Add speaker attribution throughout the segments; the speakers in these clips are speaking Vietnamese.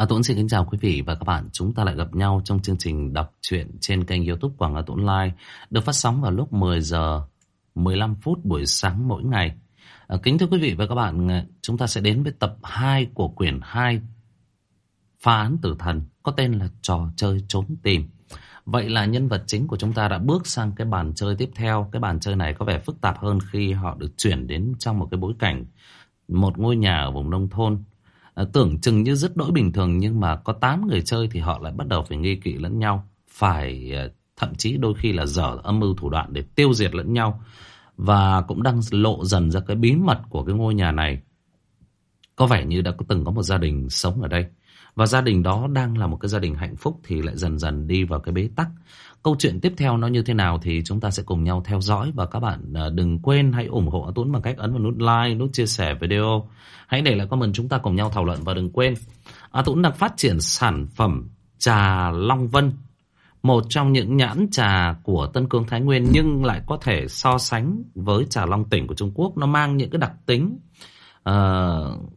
Speaker 1: A Tuấn xin kính chào quý vị và các bạn. Chúng ta lại gặp nhau trong chương trình đọc truyện trên kênh youtube Quảng A Tuấn Live được phát sóng vào lúc 10 giờ 15 phút buổi sáng mỗi ngày. À, kính thưa quý vị và các bạn, ờ, chúng ta sẽ đến với tập 2 của quyển 2 Phá án tử thần có tên là Trò chơi trốn tìm. Vậy là nhân vật chính của chúng ta đã bước sang cái bàn chơi tiếp theo. Cái bàn chơi này có vẻ phức tạp hơn khi họ được chuyển đến trong một cái bối cảnh một ngôi nhà ở vùng nông thôn. Ờ, tưởng chừng như rất đỗi bình thường, nhưng mà có 8 người chơi thì họ lại bắt đầu phải nghi kỵ lẫn nhau. Phải ờ, thậm chí đôi khi là dở âm mưu thủ đoạn để tiêu diệt lẫn nhau. Và cũng đang lộ dần ra cái bí mật của cái ngôi nhà này. Có vẻ như đã có từng có một gia đình sống ở đây. Và gia đình đó đang là một cái gia đình hạnh phúc thì lại dần dần đi vào cái bế tắc. Câu chuyện tiếp theo nó như thế nào thì chúng ta sẽ cùng nhau theo dõi và các bạn à, đừng quên hãy ủng hộ Tuấn bằng cách ấn vào nút like, nút chia sẻ video. Hãy để lại comment chúng ta cùng nhau thảo luận và đừng quên A Tuấn đang phát triển sản phẩm trà Long Vân. Một trong những nhãn trà của Tân Cương Thái Nguyên nhưng lại có thể so sánh với trà Long Tỉnh của Trung Quốc. Nó mang những cái đặc tính uh,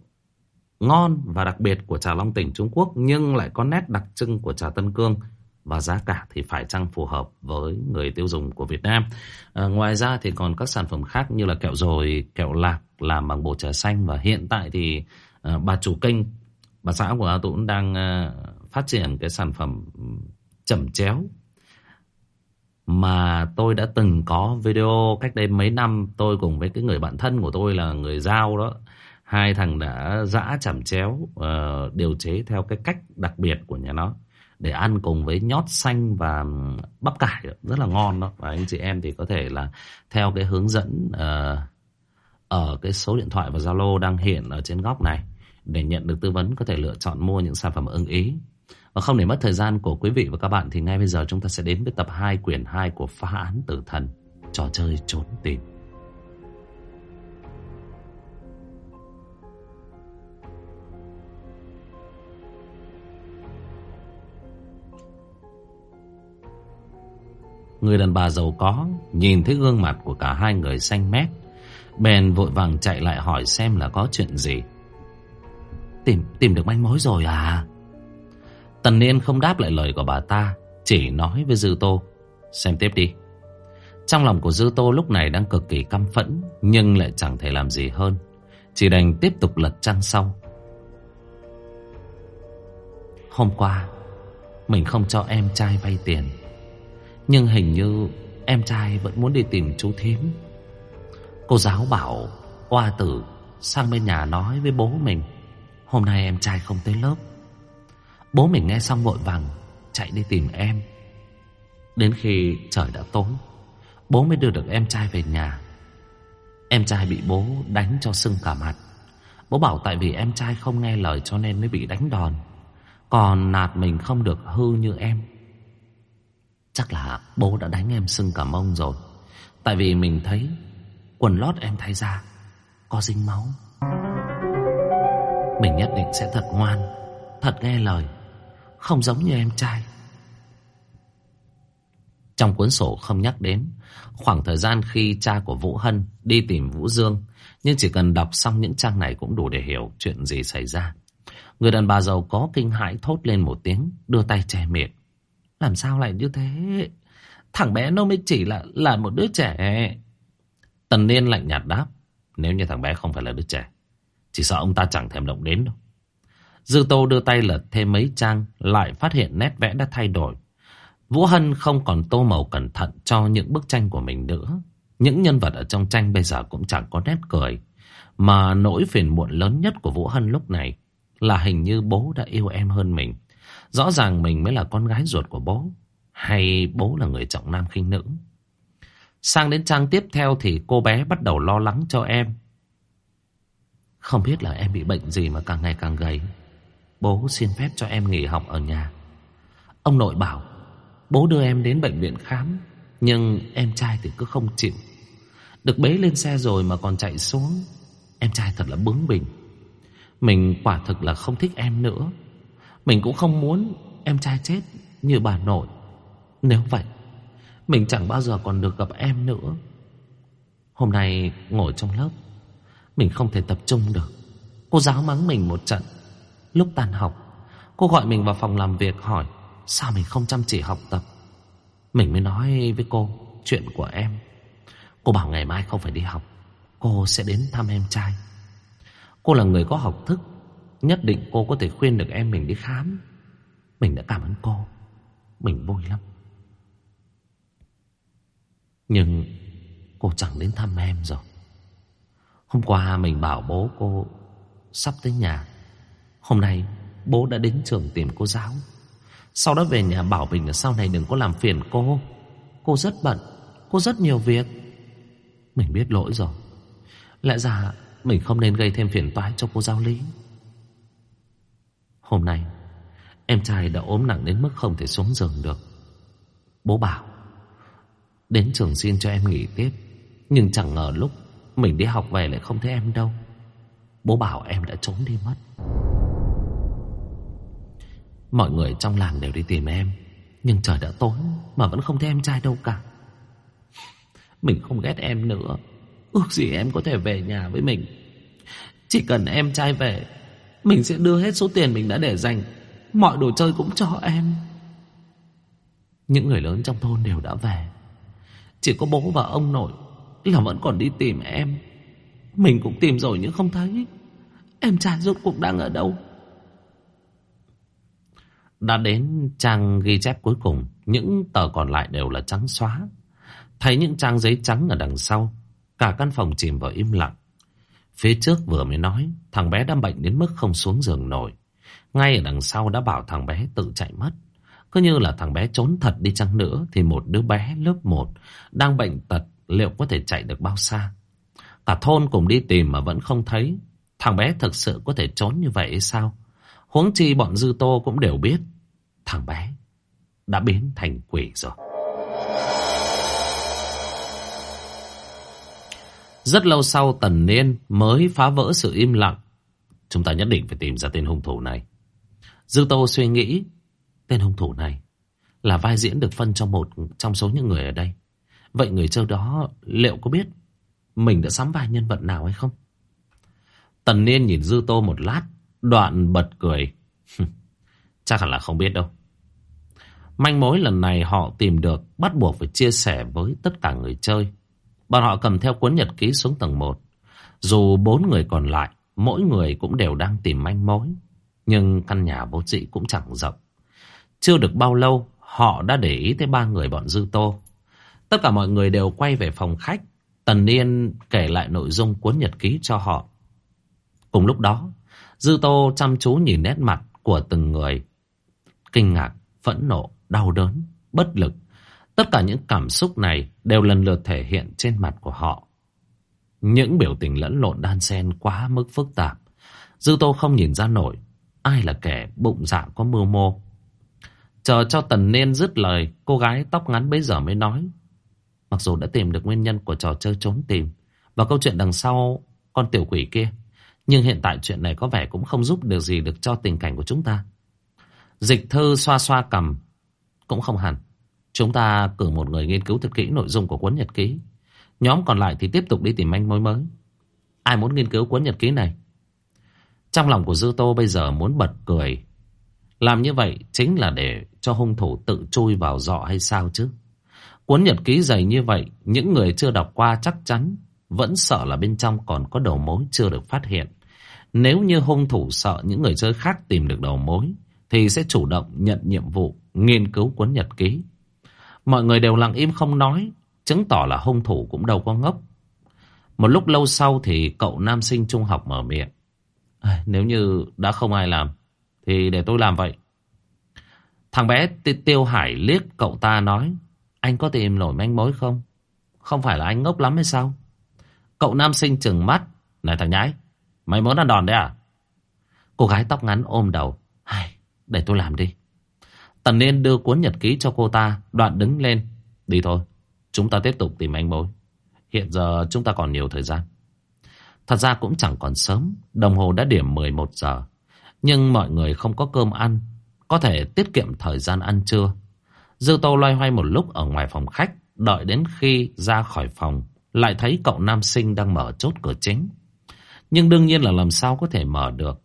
Speaker 1: ngon và đặc biệt của trà Long Tỉnh Trung Quốc nhưng lại có nét đặc trưng của trà Tân Cương và giá cả thì phải chăng phù hợp với người tiêu dùng của Việt Nam. À, ngoài ra thì còn các sản phẩm khác như là kẹo rồi, kẹo lạc làm bằng bột trà xanh và hiện tại thì à, bà chủ kênh, bà xã của A Tũng đang à, phát triển cái sản phẩm chẩm chéo mà tôi đã từng có video cách đây mấy năm tôi cùng với cái người bạn thân của tôi là người giao đó hai thằng đã giã chẩm chéo uh, điều chế theo cái cách đặc biệt của nhà nó để ăn cùng với nhót xanh và bắp cải. Rất là ngon đó. Và anh chị em thì có thể là theo cái hướng dẫn uh, ở cái số điện thoại và Zalo đang hiện ở trên góc này để nhận được tư vấn có thể lựa chọn mua những sản phẩm ưng ý. Và không để mất thời gian của quý vị và các bạn thì ngay bây giờ chúng ta sẽ đến với tập 2 quyển 2 của phá án tử thần. Trò chơi trốn tìm. Người đàn bà giàu có Nhìn thấy gương mặt của cả hai người xanh mét, Bèn vội vàng chạy lại hỏi xem là có chuyện gì. Tìm tìm được manh mối rồi à? Tần Niên không đáp lại lời của bà ta, Chỉ nói với Dư Tô, Xem tiếp đi. Trong lòng của Dư Tô lúc này đang cực kỳ căm phẫn, Nhưng lại chẳng thể làm gì hơn, Chỉ đành tiếp tục lật trang sau. Hôm qua, Mình không cho em trai vay tiền nhưng hình như em trai vẫn muốn đi tìm chú thím. Cô giáo bảo Oa tử sang bên nhà nói với bố mình, Hôm nay em trai không tới lớp. Bố mình nghe xong vội vàng Chạy đi tìm em. Đến khi trời đã tối, Bố mới đưa được em trai về nhà. Em trai bị bố đánh cho sưng cả mặt. Bố bảo tại vì em trai không nghe lời cho nên mới bị đánh đòn. Còn nạt mình không được hư như em. Chắc là bố đã đánh em sưng cả mông rồi. Tại vì mình thấy Quần lót em thay ra Có dính máu. Mình nhất định sẽ thật ngoan, Thật nghe lời, Không giống như em trai. Trong cuốn sổ không nhắc đến, Khoảng thời gian khi cha của Vũ Hân Đi tìm Vũ Dương, Nhưng chỉ cần đọc xong những trang này Cũng đủ để hiểu chuyện gì xảy ra. Người đàn bà giàu có kinh hãi thốt lên một tiếng, Đưa tay che miệng làm sao lại như thế? Thằng bé nó mới chỉ là là một đứa trẻ. Tần Niên lạnh nhạt đáp. Nếu như thằng bé không phải là đứa trẻ. Chỉ sợ ông ta chẳng thèm động đến đâu. Dư Tô đưa tay lật thêm mấy trang. Lại phát hiện nét vẽ đã thay đổi. Vũ Hân không còn tô màu cẩn thận cho những bức tranh của mình nữa. Những nhân vật ở trong tranh bây giờ cũng chẳng có nét cười. Mà nỗi phiền muộn lớn nhất của Vũ Hân lúc này là hình như bố đã yêu em hơn mình. Rõ ràng mình mới là con gái ruột của bố, Hay bố là người trọng nam khinh nữ. Sang đến trang tiếp theo thì cô bé bắt đầu lo lắng cho em. Không biết là em bị bệnh gì mà càng ngày càng gầy. Bố xin phép cho em nghỉ học ở nhà. Ông nội bảo, Bố đưa em đến bệnh viện khám, Nhưng em trai thì cứ không chịu. Được bế lên xe rồi mà còn chạy xuống, Em trai thật là bướng bỉnh. Mình quả thực là không thích em nữa mình cũng không muốn em trai chết như bà nội. Nếu vậy, mình chẳng bao giờ còn được gặp em nữa. Hôm nay ngồi trong lớp, mình không thể tập trung được. Cô giáo mắng mình một trận. Lúc tan học, Cô gọi mình vào phòng làm việc hỏi Sao mình không chăm chỉ học tập Mình mới nói với cô Chuyện của em Cô bảo ngày mai không phải đi học Cô sẽ đến thăm em trai Cô là người có học thức Nhất định cô có thể khuyên được em mình đi khám. Mình đã cảm ơn cô. Mình vui lắm. Nhưng Cô chẳng đến thăm em rồi. Hôm qua mình bảo bố cô Sắp tới nhà. Hôm nay bố đã đến trường tìm cô giáo. Sau đó về nhà bảo mình là sau này đừng có làm phiền cô. Cô rất bận. Cô rất nhiều việc. Mình biết lỗi rồi. Lẽ ra mình không nên gây thêm phiền toái cho cô giáo lý. Hôm nay, Em trai đã ốm nặng đến mức không thể xuống giường được. Bố bảo, Đến trường xin cho em nghỉ tiếp, Nhưng chẳng ngờ lúc Mình đi học về lại không thấy em đâu. Bố bảo em đã trốn đi mất. Mọi người trong làng đều đi tìm em, Nhưng trời đã tối Mà vẫn không thấy em trai đâu cả. Mình không ghét em nữa. Ước gì em có thể về nhà với mình. Chỉ cần em trai về mình sẽ đưa hết số tiền mình đã để dành. Mọi đồ chơi cũng cho em. Những người lớn trong thôn đều đã về. Chỉ có bố và ông nội Là vẫn còn đi tìm em. Mình cũng tìm rồi nhưng không thấy. Em trai rốt cuộc đang ở đâu? Đã đến trang ghi chép cuối cùng, Những tờ còn lại đều là trắng xóa. Thấy những trang giấy trắng ở đằng sau, Cả căn phòng chìm vào im lặng. Phía trước vừa mới nói, Thằng bé đã bệnh đến mức không xuống giường nổi. Ngay ở đằng sau đã bảo thằng bé tự chạy mất. Cứ như là thằng bé trốn thật đi chăng nữa Thì một đứa bé lớp 1 Đang bệnh tật Liệu có thể chạy được bao xa? Cả thôn cùng đi tìm mà vẫn không thấy. Thằng bé thực sự có thể trốn như vậy sao? Huống chi bọn Dư Tô cũng đều biết Thằng bé Đã biến thành quỷ rồi. Rất lâu sau Tần Niên mới phá vỡ sự im lặng. Chúng ta nhất định phải tìm ra tên hung thủ này. Dư Tô suy nghĩ, tên hung thủ này là vai diễn được phân cho một trong số những người ở đây. Vậy người chơi đó liệu có biết mình đã sắm vai nhân vật nào hay không? Tần Niên nhìn Dư Tô một lát, đoạn bật cười. Chắc hẳn là không biết đâu. Manh mối lần này họ tìm được bắt buộc phải chia sẻ với tất cả người chơi. Bọn họ cầm theo cuốn nhật ký xuống tầng 1. Dù bốn người còn lại, mỗi người cũng đều đang tìm manh mối. Nhưng căn nhà vô dị cũng chẳng rộng. Chưa được bao lâu, họ đã để ý tới ba người bọn Dư Tô. Tất cả mọi người đều quay về phòng khách. Tần Niên kể lại nội dung cuốn nhật ký cho họ. Cùng lúc đó, Dư Tô chăm chú nhìn nét mặt của từng người. Kinh ngạc, phẫn nộ, đau đớn, bất lực. Tất cả những cảm xúc này đều lần lượt thể hiện trên mặt của họ. Những biểu tình lẫn lộn đan xen quá mức phức tạp. Dư Tô không nhìn ra nổi ai là kẻ bụng dạ có mưu mô. Chờ cho Tần Niên dứt lời, cô gái tóc ngắn bấy giờ mới nói. Mặc dù đã tìm được nguyên nhân của trò chơi trốn tìm và câu chuyện đằng sau con tiểu quỷ kia, nhưng hiện tại chuyện này có vẻ cũng không giúp được gì được cho tình cảnh của chúng ta. Dịch thư xoa xoa cầm, cũng không hẳn. Chúng ta cử một người nghiên cứu thật kỹ nội dung của cuốn nhật ký. Nhóm còn lại thì tiếp tục đi tìm manh mối mới. Ai muốn nghiên cứu cuốn nhật ký này? Trong lòng của Dư Tô bây giờ muốn bật cười. Làm như vậy chính là để cho hung thủ tự chui vào dọ hay sao chứ? Cuốn nhật ký dày như vậy, những người chưa đọc qua chắc chắn vẫn sợ là bên trong còn có đầu mối chưa được phát hiện. Nếu như hung thủ sợ những người chơi khác tìm được đầu mối, thì sẽ chủ động nhận nhiệm vụ nghiên cứu cuốn nhật ký. Mọi người đều lặng im không nói, chứng tỏ là hung thủ cũng đâu có ngốc. Một lúc lâu sau thì cậu nam sinh trung học mở miệng. À, nếu như đã không ai làm, thì để tôi làm vậy. Thằng bé Tiêu Hải liếc cậu ta nói, anh có tìm nổi manh mối không? Không phải là anh ngốc lắm hay sao? Cậu nam sinh trừng mắt, này thằng nhái, mày muốn ăn đòn đấy à? Cô gái tóc ngắn ôm đầu, Ai, để tôi làm đi. Tần Niên đưa cuốn nhật ký cho cô ta, đoạn đứng lên. Đi thôi, chúng ta tiếp tục tìm anh mối. Hiện giờ chúng ta còn nhiều thời gian. Thật ra cũng chẳng còn sớm, đồng hồ đã điểm 11 giờ. Nhưng mọi người không có cơm ăn, có thể tiết kiệm thời gian ăn trưa. Dư Tô loay hoay một lúc ở ngoài phòng khách, đợi đến khi ra khỏi phòng, lại thấy cậu nam sinh đang mở chốt cửa chính. Nhưng đương nhiên là làm sao có thể mở được.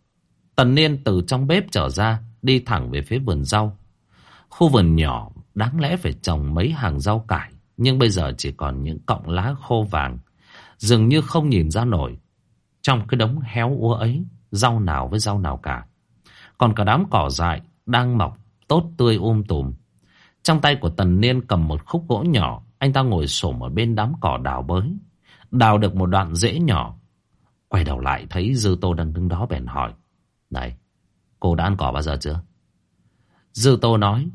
Speaker 1: Tần Niên từ trong bếp trở ra, đi thẳng về phía vườn rau. Khu vườn nhỏ đáng lẽ phải trồng mấy hàng rau cải, nhưng bây giờ chỉ còn những cọng lá khô vàng. Dường như không nhìn ra nổi. Trong cái đống héo úa ấy, rau nào với rau nào cả. Còn cả đám cỏ dại đang mọc tốt tươi um tùm. Trong tay của Tần Niên cầm một khúc gỗ nhỏ, anh ta ngồi xổm ở bên đám cỏ đào bới. Đào được một đoạn rễ nhỏ. Quay đầu lại thấy Dư Tô đang đứng đó bèn hỏi. Này, cô đã ăn cỏ bao giờ chưa? Dư Tô nói,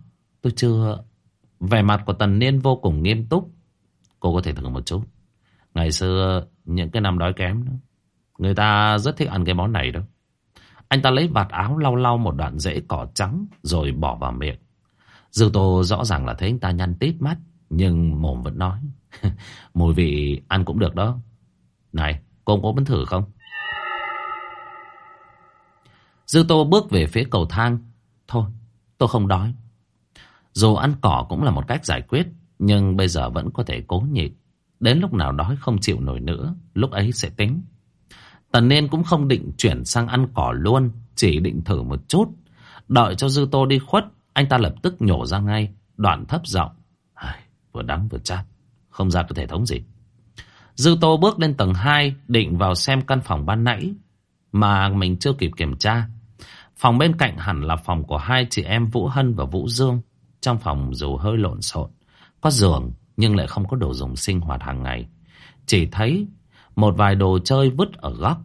Speaker 1: tôi chưa. Vẻ mặt của Tần Niên vô cùng nghiêm túc. Cô có thể thử một chút. Ngày xưa, những cái năm đói kém đó, người ta rất thích ăn cái món này đó. Anh ta lấy vạt áo lau lau một đoạn rễ cỏ trắng rồi bỏ vào miệng. Dư Tô rõ ràng là thấy anh ta nhăn tít mắt, nhưng mồm vẫn nói. Mùi vị ăn cũng được đó. Này, cô có muốn thử không? Dư Tô bước về phía cầu thang. Thôi, tôi không đói. Dù ăn cỏ cũng là một cách giải quyết, nhưng bây giờ vẫn có thể cố nhịn. Đến lúc nào đói không chịu nổi nữa, lúc ấy sẽ tính. Tần nên cũng không định chuyển sang ăn cỏ luôn, chỉ định thử một chút. Đợi cho Dư Tô đi khuất, anh ta lập tức nhổ ra ngay, đoạn thấp giọng. Vừa đắng vừa chát, không ra cái hệ thống gì. Dư Tô bước lên tầng 2, định vào xem căn phòng ban nãy, mà mình chưa kịp kiểm tra. Phòng bên cạnh hẳn là phòng của hai chị em Vũ Hân và Vũ Dương. Trong phòng dù hơi lộn xộn, có giường nhưng lại không có đồ dùng sinh hoạt hàng ngày. Chỉ thấy một vài đồ chơi vứt ở góc.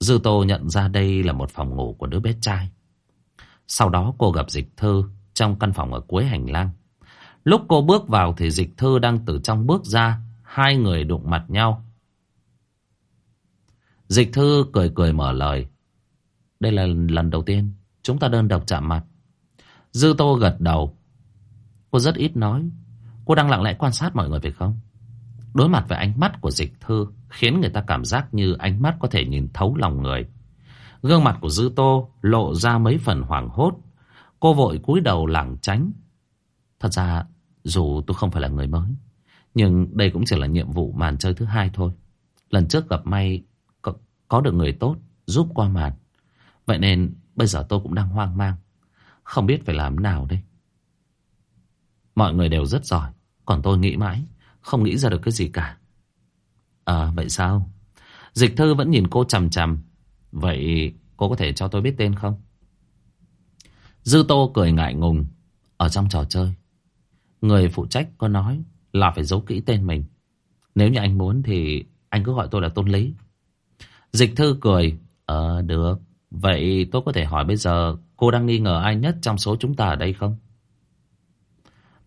Speaker 1: Dư Tô nhận ra đây là một phòng ngủ của đứa bé trai. Sau đó cô gặp Dịch Thư trong căn phòng ở cuối hành lang. Lúc cô bước vào thì Dịch Thư đang từ trong bước ra, hai người đụng mặt nhau. Dịch Thư cười cười mở lời. Đây là lần đầu tiên chúng ta đơn độc chạm mặt. Dư Tô gật đầu. Cô rất ít nói. Cô đang lặng lẽ quan sát mọi người phải không? Đối mặt với ánh mắt của dịch thư khiến người ta cảm giác như ánh mắt có thể nhìn thấu lòng người. Gương mặt của Dư Tô lộ ra mấy phần hoảng hốt. Cô vội cúi đầu lảng tránh. Thật ra dù tôi không phải là người mới, nhưng đây cũng chỉ là nhiệm vụ màn chơi thứ hai thôi. Lần trước gặp may có, có được người tốt giúp qua màn. Vậy nên bây giờ tôi cũng đang hoang mang. Không biết phải làm nào đây. Mọi người đều rất giỏi. Còn tôi nghĩ mãi. Không nghĩ ra được cái gì cả. À vậy sao? Dịch thư vẫn nhìn cô chằm chằm. Vậy cô có thể cho tôi biết tên không? Dư Tô cười ngại ngùng. Ở trong trò chơi. Người phụ trách có nói là phải giấu kỹ tên mình. Nếu như anh muốn thì anh cứ gọi tôi là Tôn Lý. Dịch thư cười. Ờ được. Vậy tôi có thể hỏi bây giờ cô đang nghi ngờ ai nhất trong số chúng ta ở đây không?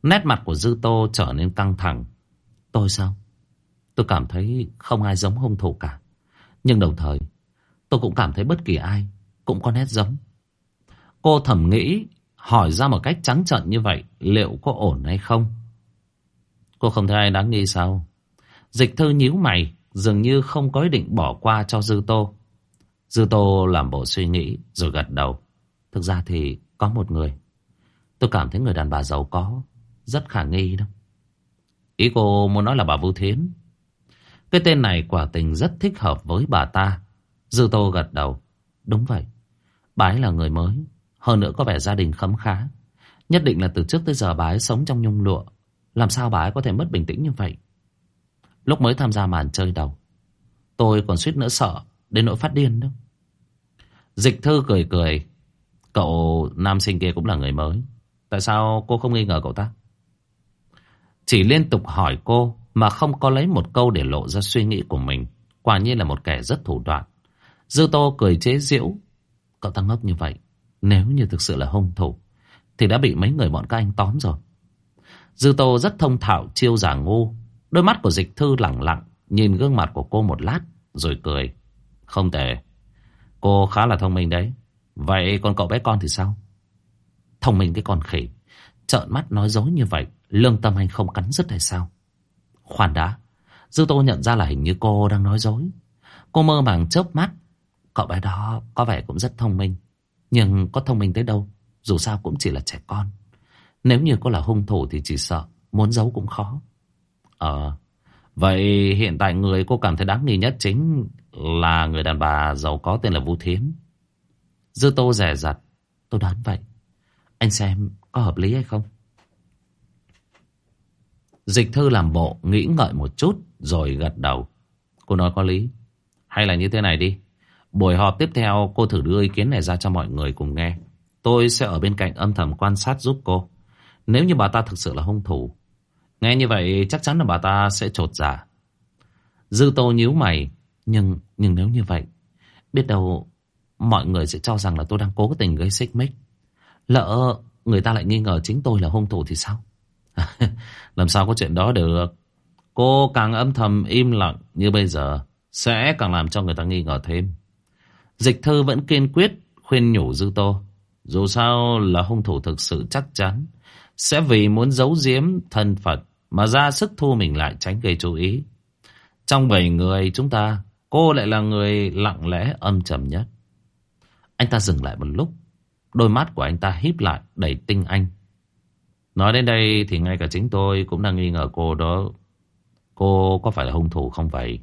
Speaker 1: Nét mặt của Dư Tô trở nên căng thẳng. Tôi sao? Tôi cảm thấy không ai giống hung thủ cả. Nhưng đồng thời, tôi cũng cảm thấy bất kỳ ai cũng có nét giống. Cô thầm nghĩ, hỏi ra một cách trắng trợn như vậy, liệu có ổn hay không? Cô không thấy ai đáng nghi sao? Dịch thư nhíu mày, dường như không có ý định bỏ qua cho Dư Tô. Dư Tô làm bộ suy nghĩ, rồi gật đầu. Thực ra thì có một người. Tôi cảm thấy người đàn bà giàu có, rất khả nghi đó. Ý cô muốn nói là bà Vu Thiến. Cái tên này quả tình rất thích hợp với bà ta. Dư Tô gật đầu. Đúng vậy. Bà ấy là người mới. Hơn nữa có vẻ gia đình khấm khá. Nhất định là từ trước tới giờ bà ấy sống trong nhung lụa. Làm sao bà ấy có thể mất bình tĩnh như vậy? Lúc mới tham gia màn chơi đầu. Tôi còn suýt nữa sợ. Đến nỗi phát điên đâu. Dịch thư cười cười. Cậu nam sinh kia cũng là người mới. Tại sao cô không nghi ngờ cậu ta? Chỉ liên tục hỏi cô mà không có lấy một câu để lộ ra suy nghĩ của mình. Quả nhiên là một kẻ rất thủ đoạn. Dư Tô cười chế giễu. Cậu ta ngốc như vậy. Nếu như thực sự là hung thủ, thì đã bị mấy người bọn các anh tóm rồi. Dư Tô rất thông thạo, chiêu giả ngu. Đôi mắt của dịch thư lặng lặng, nhìn gương mặt của cô một lát, rồi cười. Không tệ. Cô khá là thông minh đấy. Vậy còn cậu bé con thì sao? Thông minh cái con khỉ. Trợn mắt nói dối như vậy. Lương tâm anh không cắn rứt hay sao? Khoan đã. Dư Tô nhận ra là hình như cô đang nói dối. Cô mơ màng chớp mắt. Cậu bé đó có vẻ cũng rất thông minh. Nhưng có thông minh tới đâu. Dù sao cũng chỉ là trẻ con. Nếu như cô là hung thủ thì chỉ sợ. Muốn giấu cũng khó. Ờ. vậy hiện tại người cô cảm thấy đáng nghi nhất chính là người đàn bà giàu có tên là Vũ Thiến. Dư Tô rẻ rặt. Tôi đoán vậy. Anh xem có hợp lý hay không? Dịch thư làm bộ nghĩ ngợi một chút rồi gật đầu. Cô nói có lý. Hay là như thế này đi. Buổi họp tiếp theo, cô thử đưa ý kiến này ra cho mọi người cùng nghe. Tôi sẽ ở bên cạnh âm thầm quan sát giúp cô. Nếu như bà ta thực sự là hung thủ. Nghe như vậy, chắc chắn là bà ta sẽ trột giả. Dư tô nhíu mày. Nhưng nhưng nếu như vậy. Biết đâu mọi người sẽ cho rằng là tôi đang cố tình gây xích mích. Lỡ người ta lại nghi ngờ chính tôi là hung thủ thì sao? Làm sao có chuyện đó được? Cô càng âm thầm im lặng như bây giờ sẽ càng làm cho người ta nghi ngờ thêm. Dịch thư vẫn kiên quyết khuyên nhủ Dư Tô. Dù sao là hung thủ thực sự chắc chắn sẽ vì muốn giấu giếm thân phận mà ra sức thu mình lại tránh gây chú ý. Trong bảy người chúng ta, cô lại là người lặng lẽ âm trầm nhất. Anh ta dừng lại một lúc, đôi mắt của anh ta híp lại đầy tinh anh. Nói đến đây thì ngay cả chính tôi cũng đang nghi ngờ cô đó. Cô có phải là hung thủ không vậy?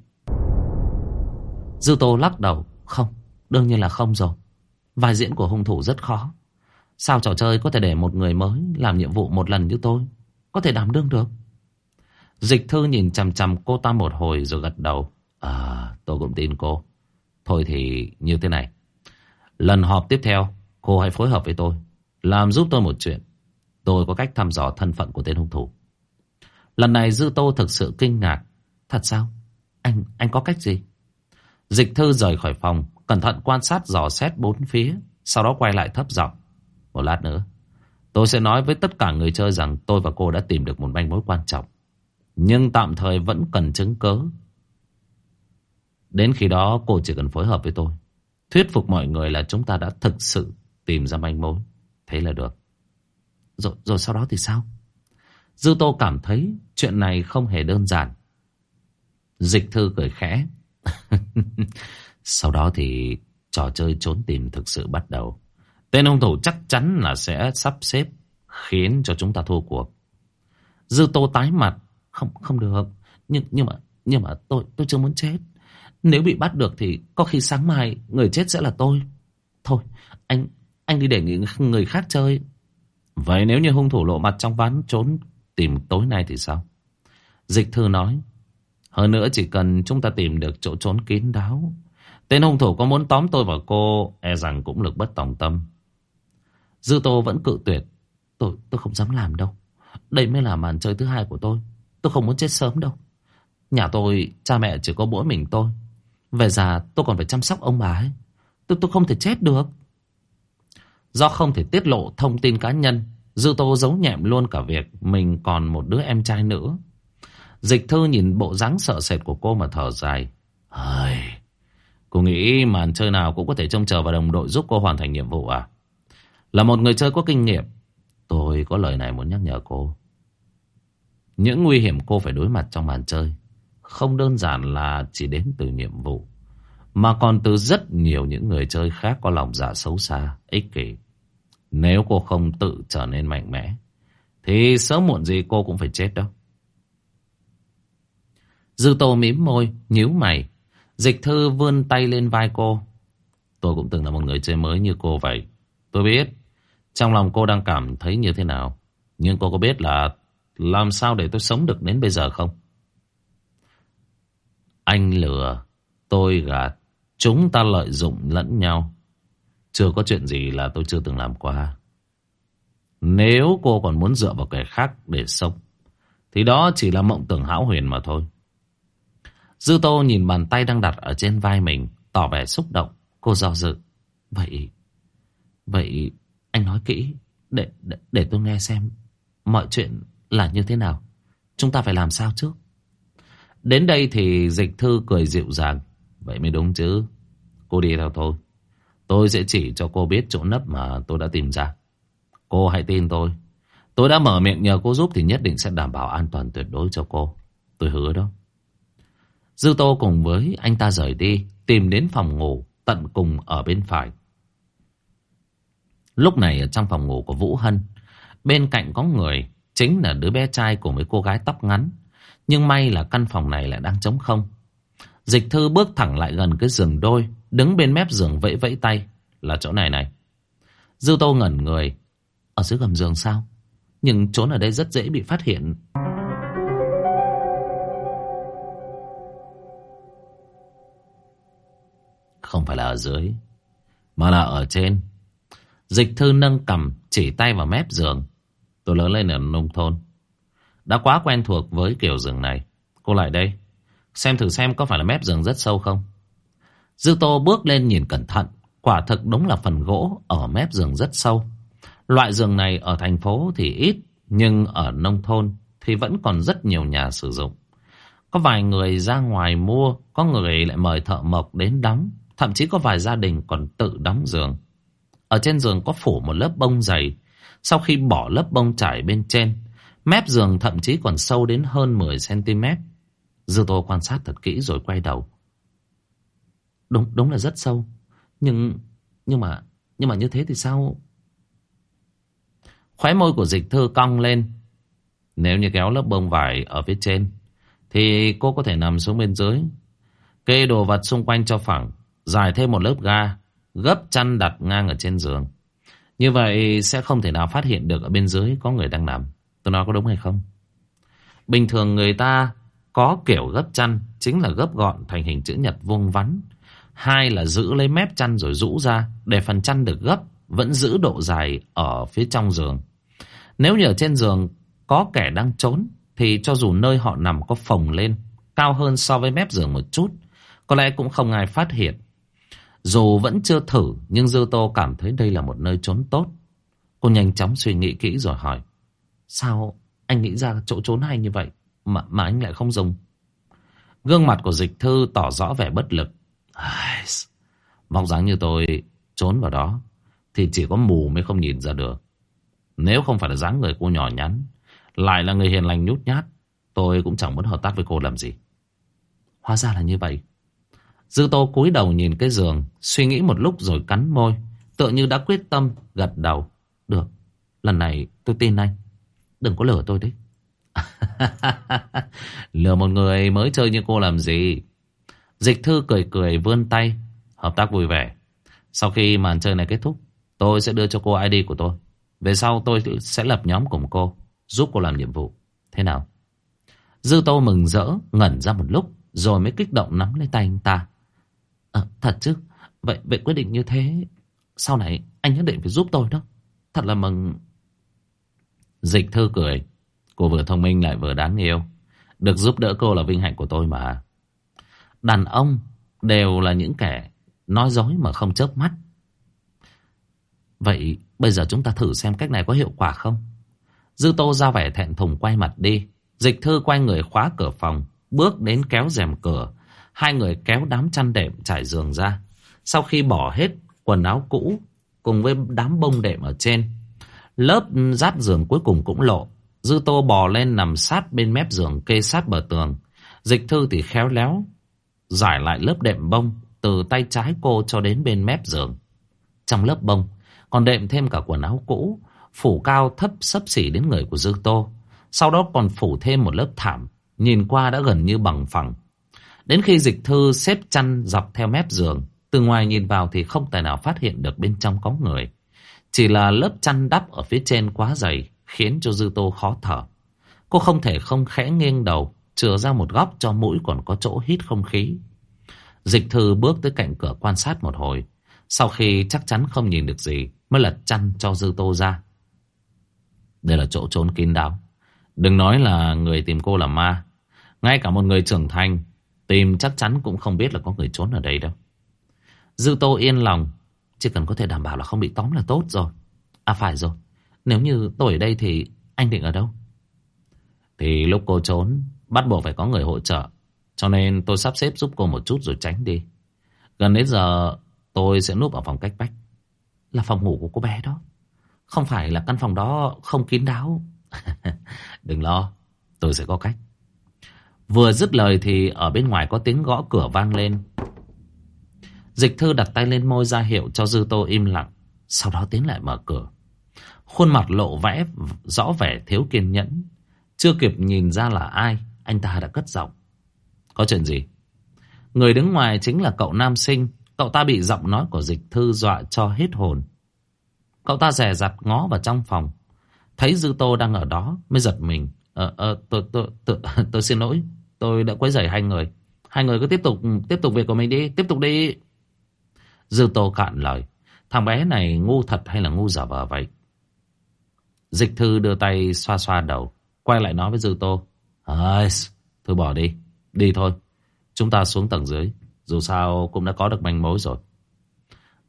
Speaker 1: Dư Tô lắc đầu. Không, đương nhiên là không rồi. Vai diễn của hung thủ rất khó. Sao trò chơi có thể để một người mới làm nhiệm vụ một lần như tôi? Có thể đảm đương được. Dịch thư nhìn chằm chằm cô ta một hồi rồi gật đầu. À, tôi cũng tin cô. Thôi thì như thế này. Lần họp tiếp theo, cô hãy phối hợp với tôi. Làm giúp tôi một chuyện. Tôi có cách thăm dò thân phận của tên hung thủ. Lần này Dư Tô thực sự kinh ngạc. Thật sao? Anh anh có cách gì? Dịch thư rời khỏi phòng, cẩn thận quan sát dò xét bốn phía, sau đó quay lại thấp giọng. Một lát nữa, tôi sẽ nói với tất cả người chơi rằng tôi và cô đã tìm được một manh mối quan trọng. Nhưng tạm thời vẫn cần chứng cớ. Đến khi đó cô chỉ cần phối hợp với tôi. Thuyết phục mọi người là chúng ta đã thực sự tìm ra manh mối. Thế là được. Rồi, rồi sau đó thì sao? Dư Tô cảm thấy chuyện này không hề đơn giản. Dịch thư cười khẽ. sau đó thì trò chơi trốn tìm thực sự bắt đầu. Tên hung thủ chắc chắn là sẽ sắp xếp khiến cho chúng ta thua cuộc. Dư Tô tái mặt. Không, không được. Nhưng, nhưng mà, nhưng mà tôi, tôi chưa muốn chết. Nếu bị bắt được thì có khi sáng mai người chết sẽ là tôi. Thôi, anh, anh đi để người khác chơi. Vậy nếu như hung thủ lộ mặt trong ván trốn tìm tối nay thì sao? Dịch thư nói. Hơn nữa chỉ cần chúng ta tìm được chỗ trốn kín đáo. Tên hung thủ có muốn tóm tôi và cô e rằng cũng lực bất tòng tâm. Dư Tô vẫn cự tuyệt. Tôi tôi không dám làm đâu. Đây mới là màn chơi thứ hai của tôi. Tôi không muốn chết sớm đâu. Nhà tôi, cha mẹ chỉ có mỗi mình tôi. Về già tôi còn phải chăm sóc ông bà ấy. Tôi, tôi không thể chết được. Do không thể tiết lộ thông tin cá nhân, Dư Tô giấu nhẹm luôn cả việc mình còn một đứa em trai nữa. Dịch thư nhìn bộ dáng sợ sệt của cô mà thở dài. Hời, cô nghĩ màn chơi nào cũng có thể trông chờ vào đồng đội giúp cô hoàn thành nhiệm vụ à? Là một người chơi có kinh nghiệm, tôi có lời này muốn nhắc nhở cô. Những nguy hiểm cô phải đối mặt trong màn chơi không đơn giản là chỉ đến từ nhiệm vụ, mà còn từ rất nhiều những người chơi khác có lòng dạ xấu xa, ích kỷ. Nếu cô không tự trở nên mạnh mẽ, thì sớm muộn gì cô cũng phải chết đâu. Dư tô mím môi, nhíu mày. Dịch thư vươn tay lên vai cô. Tôi cũng từng là một người chơi mới như cô vậy. Tôi biết, trong lòng cô đang cảm thấy như thế nào. Nhưng cô có biết là làm sao để tôi sống được đến bây giờ không? Anh lừa, tôi gạt, chúng ta lợi dụng lẫn nhau. Chưa có chuyện gì là tôi chưa từng làm qua. Nếu cô còn muốn dựa vào kẻ khác để sống, thì đó chỉ là mộng tưởng hão huyền mà thôi. Dư Tô nhìn bàn tay đang đặt ở trên vai mình, tỏ vẻ xúc động. Cô do dự. Vậy, vậy anh nói kỹ, để, để, để tôi nghe xem mọi chuyện là như thế nào. Chúng ta phải làm sao trước? Đến đây thì dịch thư cười dịu dàng. Vậy mới đúng chứ. Cô đi theo tôi. Tôi sẽ chỉ cho cô biết chỗ nấp mà tôi đã tìm ra. Cô hãy tin tôi. Tôi đã mở miệng nhờ cô giúp thì nhất định sẽ đảm bảo an toàn tuyệt đối cho cô. Tôi hứa đó. Dư Tô cùng với anh ta rời đi, tìm đến phòng ngủ, tận cùng ở bên phải. Lúc này ở trong phòng ngủ của Vũ Hân, bên cạnh có người, chính là đứa bé trai cùng với cô gái tóc ngắn. Nhưng may là căn phòng này lại đang trống không. Dịch thư bước thẳng lại gần cái giường đôi, đứng bên mép giường vẫy vẫy tay. Là chỗ này này. Dư Tô ngẩn người. Ở dưới gầm giường sao Nhưng trốn ở đây rất dễ bị phát hiện Không phải là ở dưới, Mà là ở trên Dịch thư nâng cầm, Chỉ tay vào mép giường Tôi lớn lên ở nông thôn Đã quá quen thuộc với kiểu giường này Cô lại đây, Xem thử xem có phải là mép giường rất sâu không Dư tô bước lên nhìn cẩn thận. Quả thực đúng là phần gỗ Ở mép giường rất sâu. Loại giường này ở thành phố thì ít, Nhưng ở nông thôn Thì vẫn còn rất nhiều nhà sử dụng. Có vài người ra ngoài mua, Có người lại mời thợ mộc đến đóng, Thậm chí có vài gia đình còn tự đóng giường. Ở trên giường có phủ một lớp bông dày. Sau khi bỏ lớp bông trải bên trên, Mép giường thậm chí còn sâu đến hơn 10cm Dư Tô quan sát thật kỹ rồi quay đầu. Đúng, đúng là rất sâu. Nhưng, nhưng mà, nhưng mà như thế thì sao? Khóe môi của dịch thư cong lên. Nếu như kéo lớp bông vải ở phía trên Thì cô có thể nằm xuống bên dưới Kê đồ vật xung quanh cho phẳng Dài thêm một lớp ga Gấp chăn đặt ngang ở trên giường. Như vậy sẽ không thể nào phát hiện được Ở bên dưới có người đang nằm. Tôi nói có đúng hay không? Bình thường người ta có kiểu gấp chăn Chính là gấp gọn thành hình chữ nhật vuông vắn Hai là giữ lấy mép chăn rồi rũ ra Để phần chăn được gấp Vẫn giữ độ dài ở phía trong giường. Nếu như ở trên giường Có kẻ đang trốn Thì cho dù nơi họ nằm có phồng lên Cao hơn so với mép giường một chút Có lẽ cũng không ai phát hiện. Dù vẫn chưa thử Nhưng Dư Tô cảm thấy đây là một nơi trốn tốt. Cô nhanh chóng suy nghĩ kỹ rồi hỏi Sao anh nghĩ ra chỗ trốn hay như vậy Mà, mà anh lại không dùng? Gương mặt của dịch thư tỏ rõ vẻ bất lực. Ai, Mong dáng như tôi trốn vào đó Thì chỉ có mù mới không nhìn ra được. Nếu không phải là dáng người cô nhỏ nhắn Lại là người hiền lành nhút nhát Tôi cũng chẳng muốn hợp tác với cô làm gì. Hóa ra là như vậy. Dư tô cúi đầu nhìn cái giường Suy nghĩ một lúc rồi cắn môi Tựa như đã quyết tâm gật đầu. Được Lần này tôi tin anh. Đừng có lừa tôi đấy. Lừa một người mới chơi như cô làm gì? Dịch thư cười cười vươn tay Hợp tác vui vẻ. Sau khi màn chơi này kết thúc Tôi sẽ đưa cho cô ID của tôi. Về sau tôi sẽ lập nhóm cùng cô Giúp cô làm nhiệm vụ. Thế nào? Dư tô mừng rỡ ngẩn ra một lúc Rồi mới kích động nắm lấy tay anh ta. À, Thật chứ? Vậy, vậy quyết định như thế Sau này anh nhất định phải giúp tôi đó. Thật là mừng. Dịch thư cười. Cô vừa thông minh lại vừa đáng yêu. Được giúp đỡ cô là vinh hạnh của tôi mà. Đàn ông đều là những kẻ nói dối mà không chớp mắt. Vậy bây giờ chúng ta thử xem cách này có hiệu quả không? Dư Tô ra vẻ thẹn thùng quay mặt đi. Dịch thư quay người khóa cửa phòng, bước đến kéo rèm cửa. Hai người kéo đám chăn đệm trải giường ra. Sau khi bỏ hết quần áo cũ cùng với đám bông đệm ở trên, lớp rát giường cuối cùng cũng lộ. Dư Tô bò lên nằm sát bên mép giường kê sát bờ tường. Dịch thư thì khéo léo giải lại lớp đệm bông từ tay trái cô cho đến bên mép giường. Trong lớp bông còn đệm thêm cả quần áo cũ, phủ cao thấp sấp xỉ đến người của Dư Tô. Sau đó còn phủ thêm một lớp thảm, nhìn qua đã gần như bằng phẳng. Đến khi dịch thư xếp chăn dọc theo mép giường, từ ngoài nhìn vào thì không tài nào phát hiện được bên trong có người. Chỉ là lớp chăn đắp ở phía trên quá dày, khiến cho Dư Tô khó thở. Cô không thể không khẽ nghiêng đầu, chừa ra một góc cho mũi còn có chỗ hít không khí. Dịch thư bước tới cạnh cửa quan sát một hồi. Sau khi chắc chắn không nhìn được gì, mới lật chăn cho Dư Tô ra. Đây là chỗ trốn kín đáo. Đừng nói là người tìm cô là ma. Ngay cả một người trưởng thành, tìm chắc chắn cũng không biết là có người trốn ở đây đâu. Dư Tô yên lòng, chỉ cần có thể đảm bảo là không bị tóm là tốt rồi. À phải rồi, nếu như tôi ở đây thì anh định ở đâu? Thì lúc cô trốn, Bắt buộc phải có người hỗ trợ. Cho nên tôi sắp xếp giúp cô một chút rồi tránh đi. Gần đến giờ, tôi sẽ núp ở phòng cách bách. Là phòng ngủ của cô bé đó. Không phải là căn phòng đó không kín đáo. Đừng lo, Tôi sẽ có cách. Vừa dứt lời thì ở bên ngoài có tiếng gõ cửa vang lên. Dịch thư đặt tay lên môi ra hiệu cho Dư Tô im lặng. Sau đó tiến lại mở cửa. Khuôn mặt lộ vẽ rõ vẻ thiếu kiên nhẫn. Chưa kịp nhìn ra là ai anh ta đã cất giọng. Có chuyện gì? Người đứng ngoài chính là cậu nam sinh. Cậu ta bị giọng nói của dịch thư dọa cho hết hồn. Cậu ta rè rặt ngó vào trong phòng. Thấy Dư Tô đang ở đó mới giật mình. Ờ, ờ, tôi, tôi, tôi, tôi xin lỗi. Tôi đã quấy rầy hai người. Hai người cứ tiếp tục tiếp tục việc của mình đi. Tiếp tục đi. Dư Tô cạn lời. Thằng bé này ngu thật hay là ngu giả vờ vậy? Dịch thư đưa tay xoa xoa đầu. Quay lại nói với Dư Tô. À, thôi bỏ đi. Đi thôi. Chúng ta xuống tầng dưới. Dù sao cũng đã có được manh mối rồi.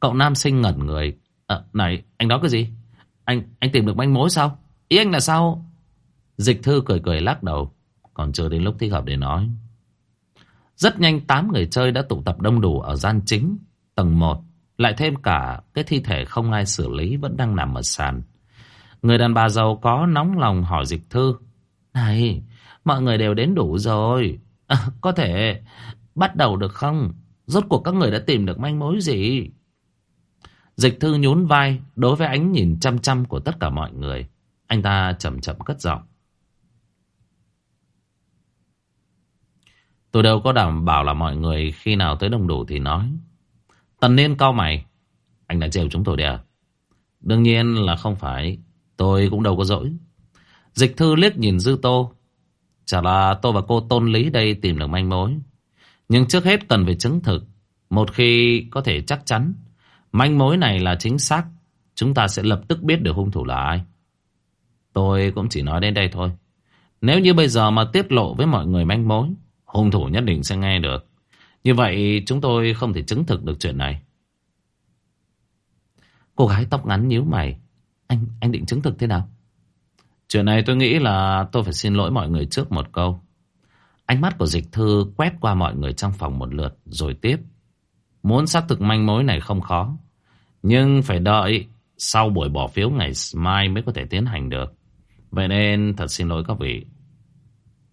Speaker 1: Cậu nam sinh ngẩn người. À, này, anh nói cái gì? Anh anh tìm được manh mối sao? Ý anh là sao? Dịch thư cười cười lắc đầu. Còn chưa đến lúc thích hợp để nói. Rất nhanh tám người chơi đã tụ tập đông đủ ở gian chính, tầng 1. Lại thêm cả cái thi thể không ai xử lý vẫn đang nằm ở sàn. Người đàn bà giàu có nóng lòng hỏi dịch thư. Này, mọi người đều đến đủ rồi. À, có thể bắt đầu được không? Rốt cuộc các người đã tìm được manh mối gì? Dịch thư nhún vai đối với ánh nhìn chăm chăm của tất cả mọi người. Anh ta chậm chậm cất giọng. Tôi đâu có đảm bảo là mọi người khi nào tới đông đủ thì nói. Tần niên cao mày. Anh đã trêu chúng tôi đấy à? Đương nhiên là không phải. Tôi cũng đâu có dỗi. Dịch thư liếc nhìn Dư Tô. Chả là tôi và cô Tôn Lý đây tìm được manh mối. Nhưng trước hết cần phải chứng thực. Một khi có thể chắc chắn manh mối này là chính xác, chúng ta sẽ lập tức biết được hung thủ là ai. Tôi cũng chỉ nói đến đây thôi. Nếu như bây giờ mà tiết lộ với mọi người manh mối, hung thủ nhất định sẽ nghe được. Như vậy chúng tôi không thể chứng thực được chuyện này. Cô gái tóc ngắn nhíu mày. Anh anh định chứng thực thế nào? Chuyện này tôi nghĩ là tôi phải xin lỗi mọi người trước một câu. Ánh mắt của dịch thư quét qua mọi người trong phòng một lượt, rồi tiếp. Muốn xác thực manh mối này không khó. Nhưng phải đợi sau buổi bỏ phiếu ngày mai mới có thể tiến hành được. Vậy nên thật xin lỗi các vị.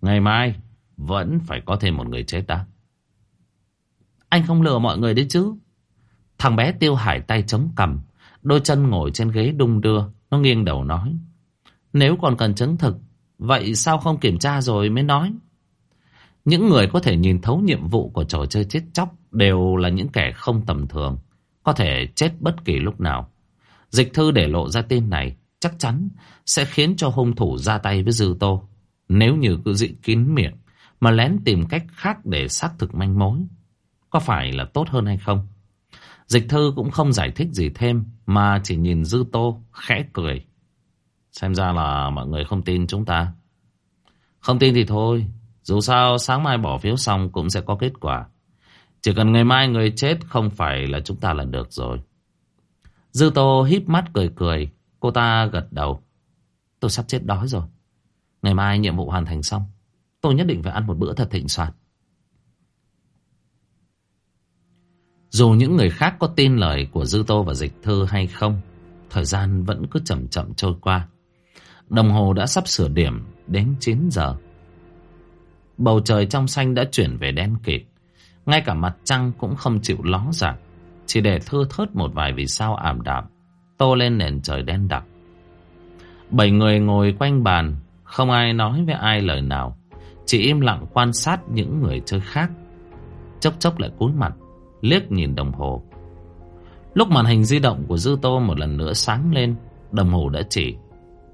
Speaker 1: Ngày mai vẫn phải có thêm một người chết đã. Anh không lừa mọi người đấy chứ. Thằng bé tiêu hải tay chống cầm. Đôi chân ngồi trên ghế đung đưa. Nó nghiêng đầu nói. Nếu còn cần chứng thực. Vậy sao không kiểm tra rồi mới nói? Những người có thể nhìn thấu nhiệm vụ của trò chơi chết chóc đều là những kẻ không tầm thường. Có thể chết bất kỳ lúc nào. Dịch thư để lộ ra tin này chắc chắn sẽ khiến cho hung thủ ra tay với Dư Tô. Nếu như cứ dị kín miệng mà lén tìm cách khác để xác thực manh mối. Có phải là tốt hơn hay không? Dịch thư cũng không giải thích gì thêm mà chỉ nhìn Dư Tô khẽ cười. Xem ra là mọi người không tin chúng ta. Không tin thì thôi. Dù sao sáng mai bỏ phiếu xong cũng sẽ có kết quả. Chỉ cần ngày mai người chết không phải là chúng ta là được rồi. Dư Tô híp mắt cười cười. Cô ta gật đầu. Tôi sắp chết đói rồi. Ngày mai nhiệm vụ hoàn thành xong. Tôi nhất định phải ăn một bữa thật thịnh soạn. Dù những người khác có tin lời của Dư Tô và Dịch Thư hay không, thời gian vẫn cứ chậm chậm trôi qua. Đồng hồ đã sắp sửa điểm đến 9 giờ. Bầu trời trong xanh đã chuyển về đen kịt. Ngay cả mặt trăng cũng không chịu ló dạng. Chỉ để thưa thớt một vài vì sao ảm đạm. Tô lên nền trời đen đặc. Bảy người ngồi quanh bàn. Không ai nói với ai lời nào. Chỉ im lặng quan sát những người chơi khác. Chốc chốc lại cúi mặt. Liếc nhìn đồng hồ. Lúc màn hình di động của Dư Tô một lần nữa sáng lên. Đồng hồ đã chỉ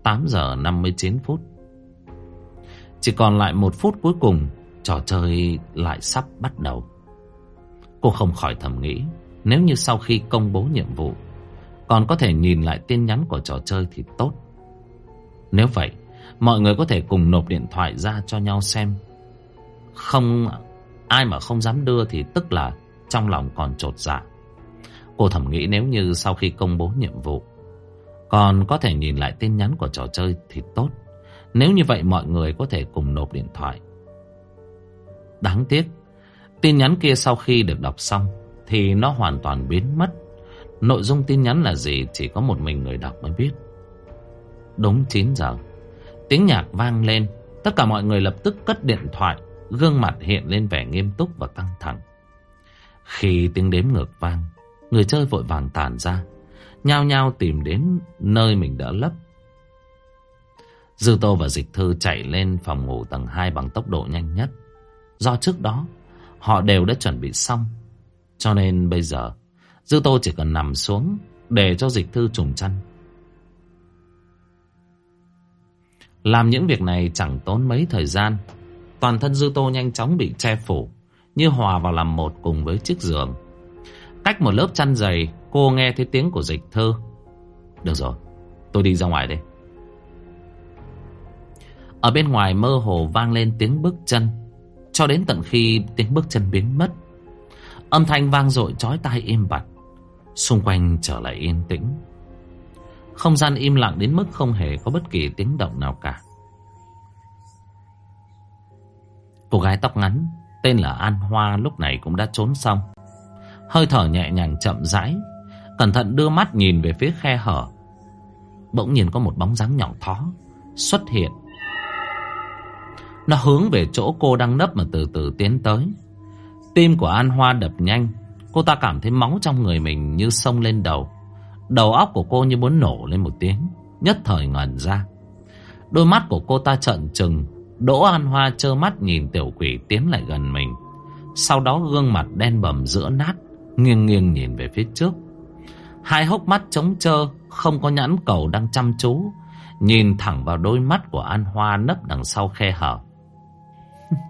Speaker 1: 8 giờ 59 phút. Chỉ còn lại một phút cuối cùng, trò chơi lại sắp bắt đầu. Cô không khỏi thầm nghĩ, nếu như sau khi công bố nhiệm vụ, còn có thể nhìn lại tin nhắn của trò chơi thì tốt. Nếu vậy, mọi người có thể cùng nộp điện thoại ra cho nhau xem. Không ai mà không dám đưa thì tức là trong lòng còn trột dạ. Cô thầm nghĩ nếu như sau khi công bố nhiệm vụ, còn có thể nhìn lại tin nhắn của trò chơi thì tốt. Nếu như vậy mọi người có thể cùng nộp điện thoại. Đáng tiếc, tin nhắn kia sau khi được đọc xong thì nó hoàn toàn biến mất. Nội dung tin nhắn là gì chỉ có một mình người đọc mới biết. Đúng 9 giờ, tiếng nhạc vang lên. Tất cả mọi người lập tức cất điện thoại, gương mặt hiện lên vẻ nghiêm túc và căng thẳng. Khi tiếng đếm ngược vang, người chơi vội vàng tản ra, Nhao nhao tìm đến nơi mình đã lấp. Dư Tô và Dịch Thư chạy lên phòng ngủ tầng 2 bằng tốc độ nhanh nhất. Do trước đó, họ đều đã chuẩn bị xong. Cho nên bây giờ, Dư Tô chỉ cần nằm xuống Để cho Dịch Thư trùng chăn. Làm những việc này chẳng tốn mấy thời gian. Toàn thân Dư Tô nhanh chóng bị che phủ, Như hòa vào làm một cùng với chiếc giường. Cách một lớp chăn dày cô nghe thấy tiếng của dịch thơ Được rồi, tôi đi ra ngoài đây. Ở bên ngoài mơ hồ vang lên tiếng bước chân, cho đến tận khi tiếng bước chân biến mất. Âm thanh vang dội chói tai im bặt, xung quanh trở lại yên tĩnh. Không gian im lặng đến mức không hề có bất kỳ tiếng động nào cả. Cô gái tóc ngắn tên là An Hoa lúc này cũng đã trốn xong. Hơi thở nhẹ nhàng chậm rãi, cẩn thận đưa mắt nhìn về phía khe hở. Bỗng nhiên có một bóng dáng nhỏ thó xuất hiện. Nó hướng về chỗ cô đang nấp mà từ từ tiến tới. Tim của An Hoa đập nhanh, cô ta cảm thấy máu trong người mình như sông lên đầu. Đầu óc của cô như muốn nổ lên một tiếng Nhất thời ngẩn ra Đôi mắt của cô ta trợn trừng Đỗ An Hoa trơ mắt nhìn tiểu quỷ tiến lại gần mình Sau đó gương mặt đen bầm giữa nát Nghiêng nghiêng nhìn về phía trước Hai hốc mắt trống trơ Không có nhãn cầu đang chăm chú Nhìn thẳng vào đôi mắt của An Hoa nấp đằng sau khe hở.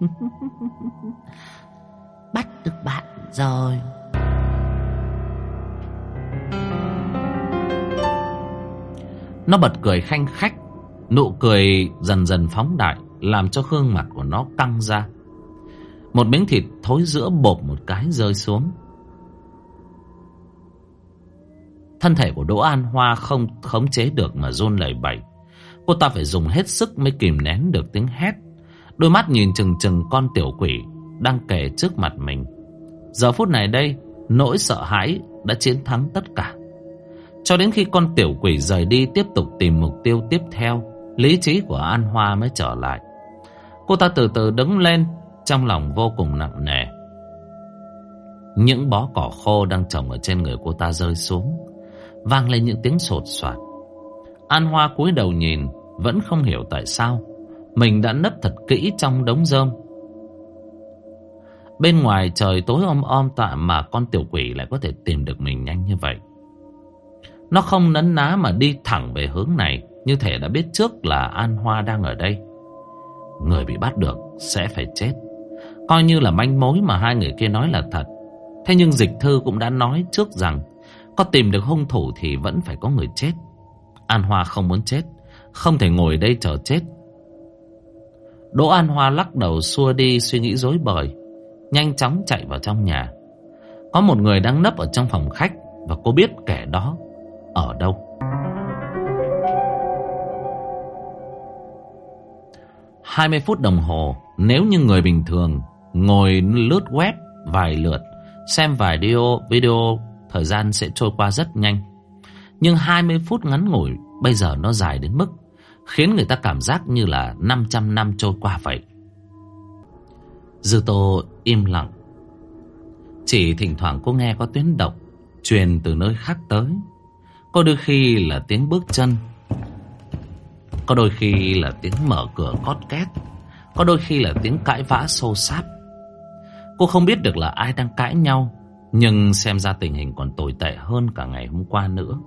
Speaker 2: Bắt được bạn rồi.
Speaker 1: Nó bật cười khanh khách Nụ cười dần dần phóng đại Làm cho gương mặt của nó căng ra. Một miếng thịt thối giữa bột một cái rơi xuống Thân thể của Đỗ An Hoa không khống chế được mà run lẩy bẩy. Cô ta phải dùng hết sức mới kìm nén được tiếng hét. Đôi mắt nhìn chừng chừng con tiểu quỷ Đang kề trước mặt mình. Giờ phút này đây Nỗi sợ hãi đã chiến thắng tất cả. Cho đến khi con tiểu quỷ rời đi tiếp tục tìm mục tiêu tiếp theo, lý trí của An Hoa mới trở lại. Cô ta từ từ đứng lên, trong lòng vô cùng nặng nề. Những bó cỏ khô đang trồng ở trên người cô ta rơi xuống, vang lên những tiếng sột soạt. An Hoa cúi đầu nhìn, vẫn không hiểu tại sao mình đã nấp thật kỹ trong đống rơm. Bên ngoài trời tối om om tạ mà con tiểu quỷ lại có thể tìm được mình nhanh như vậy. Nó không nấn ná mà đi thẳng về hướng này Như thể đã biết trước là An Hoa đang ở đây Người bị bắt được sẽ phải chết Coi như là manh mối mà hai người kia nói là thật Thế nhưng dịch thư cũng đã nói trước rằng có tìm được hung thủ thì vẫn phải có người chết. An Hoa không muốn chết, Không thể ngồi đây chờ chết. Đỗ An Hoa lắc đầu xua đi suy nghĩ dối bời, Nhanh chóng chạy vào trong nhà. Có một người đang nấp ở trong phòng khách Và cô biết kẻ đó ở đâu. hai mươi phút đồng hồ, nếu như người bình thường ngồi lướt web vài lượt, xem vài video video thời gian sẽ trôi qua rất nhanh. Nhưng 20 phút ngắn ngủi bây giờ nó dài đến mức khiến người ta cảm giác như là 500 năm trôi qua vậy. Dư Tô im lặng. Chỉ thỉnh thoảng cô nghe có tiếng động truyền từ nơi khác tới. Có đôi khi là tiếng bước chân Có đôi khi là tiếng mở cửa cót két Có đôi khi là tiếng cãi vã sâu xát Cô không biết được là ai đang cãi nhau nhưng xem ra tình hình còn tồi tệ hơn cả ngày hôm qua nữa.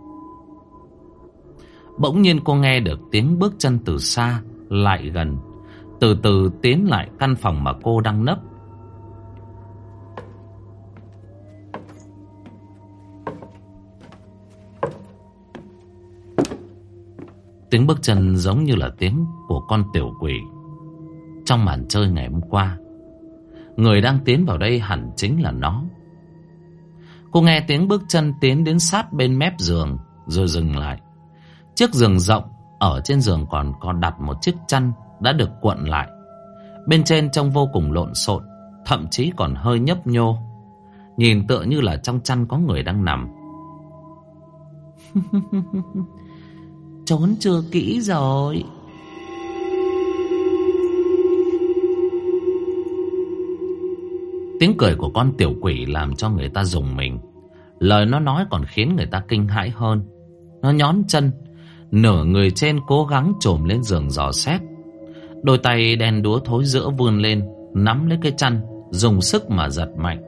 Speaker 1: Bỗng nhiên cô nghe được tiếng bước chân từ xa, Lại gần. Từ từ tiến lại căn phòng mà cô đang nấp. Tiếng bước chân giống như là tiếng của con tiểu quỷ. Trong màn chơi ngày hôm qua, Người đang tiến vào đây hẳn chính là nó. Cô nghe tiếng bước chân tiến đến sát bên mép giường, Rồi dừng lại. Chiếc giường rộng Ở trên giường còn còn đặt một chiếc chăn Đã được cuộn lại. Bên trên trông vô cùng lộn xộn, Thậm chí còn hơi nhấp nhô. Nhìn tựa như là trong chăn có người đang nằm.
Speaker 2: Trốn chưa kỹ rồi.
Speaker 1: Tiếng cười của con tiểu quỷ làm cho người ta dùng mình. Lời nó nói còn khiến người ta kinh hãi hơn. Nó nhón chân, Nửa người trên cố gắng trồm lên giường dò xét. Đôi tay đen đúa thối giữa vươn lên, Nắm lấy cái chăn, Dùng sức mà giật mạnh.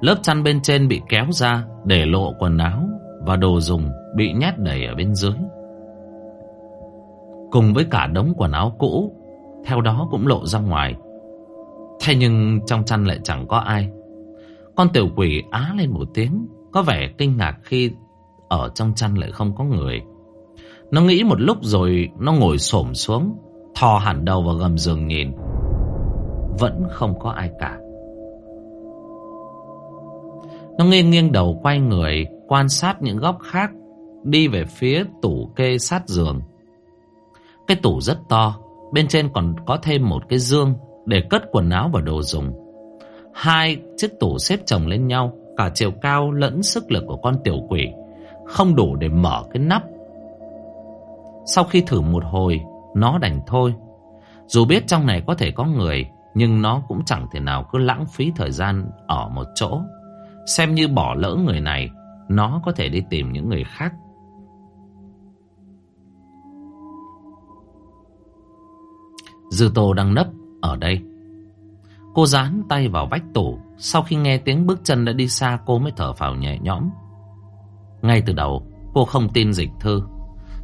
Speaker 1: Lớp chăn bên trên bị kéo ra để lộ quần áo và đồ dùng bị nhét đầy ở bên dưới. Cùng với cả đống quần áo cũ, theo đó cũng lộ ra ngoài. Thế nhưng trong chăn lại chẳng có ai. Con tiểu quỷ á lên một tiếng, có vẻ kinh ngạc khi ở trong chăn lại không có người. Nó nghĩ một lúc rồi nó ngồi xổm xuống, thò hẳn đầu vào gầm giường nhìn. Vẫn không có ai cả. Nó nghiêng nghiêng đầu quay người, quan sát những góc khác, đi về phía tủ kê sát giường. Cái tủ rất to, bên trên còn có thêm một cái dương để cất quần áo và đồ dùng. Hai chiếc tủ xếp chồng lên nhau, cả chiều cao lẫn sức lực của con tiểu quỷ, không đủ để mở cái nắp. Sau khi thử một hồi, nó đành thôi. Dù biết trong này có thể có người, nhưng nó cũng chẳng thể nào cứ lãng phí thời gian ở một chỗ. Xem như bỏ lỡ người này, nó có thể đi tìm những người khác. Dư Tô đang nấp ở đây. Cô dán tay vào vách tủ. Sau khi nghe tiếng bước chân đã đi xa cô mới thở phào nhẹ nhõm. Ngay từ đầu cô không tin dịch thư.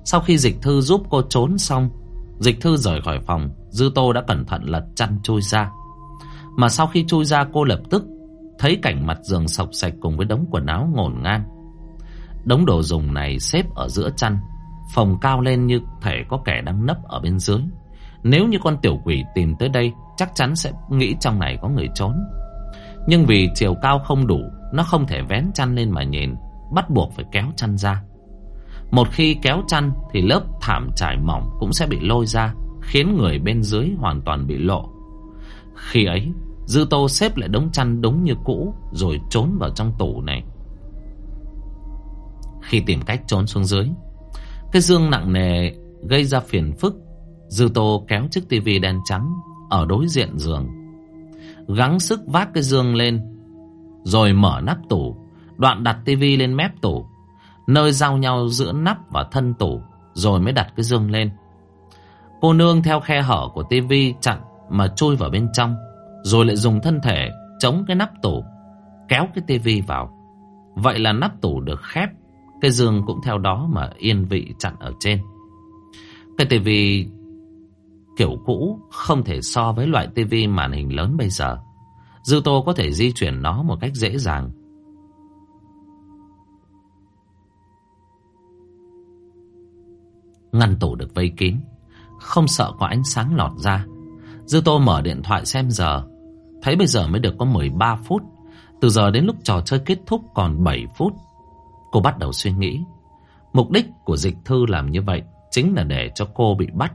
Speaker 1: Sau khi dịch thư giúp cô trốn xong, dịch thư rời khỏi phòng, Dư Tô đã cẩn thận lật chăn chui ra. Mà sau khi chui ra cô lập tức thấy cảnh mặt giường sọc sạch cùng với đống quần áo ngổn ngang. Đống đồ dùng này xếp ở giữa chăn, phòng cao lên như thể có kẻ đang nấp ở bên dưới. Nếu như con tiểu quỷ tìm tới đây, Chắc chắn sẽ nghĩ trong này có người trốn. Nhưng vì chiều cao không đủ, Nó không thể vén chăn lên mà nhìn, Bắt buộc phải kéo chăn ra. Một khi kéo chăn Thì lớp thảm trải mỏng cũng sẽ bị lôi ra, Khiến người bên dưới hoàn toàn bị lộ. Khi ấy, Dư tô xếp lại đống chăn đúng như cũ Rồi trốn vào trong tủ này. Khi tìm cách trốn xuống dưới, Cái dương nặng nề gây ra phiền phức Dư Tô kéo chiếc tivi đen trắng ở đối diện giường. Gắng sức vác cái giường lên, rồi mở nắp tủ, đoạn đặt tivi lên mép tủ, nơi giao nhau giữa nắp và thân tủ, rồi mới đặt cái giường lên. Cô nương theo khe hở của tivi chặn mà chui vào bên trong, rồi lại dùng thân thể chống cái nắp tủ, kéo cái tivi vào. Vậy là nắp tủ được khép, cái giường cũng theo đó mà yên vị chặn ở trên. Cái tivi kiểu cũ không thể so với loại tivi màn hình lớn bây giờ. Dư Tô có thể di chuyển nó một cách dễ dàng. Ngăn tủ được vây kín, không sợ có ánh sáng lọt ra. Dư Tô mở điện thoại xem giờ, thấy bây giờ mới được có 13 phút. Từ giờ đến lúc trò chơi kết thúc còn 7 phút. Cô bắt đầu suy nghĩ. Mục đích của dịch thư làm như vậy chính là để cho cô bị bắt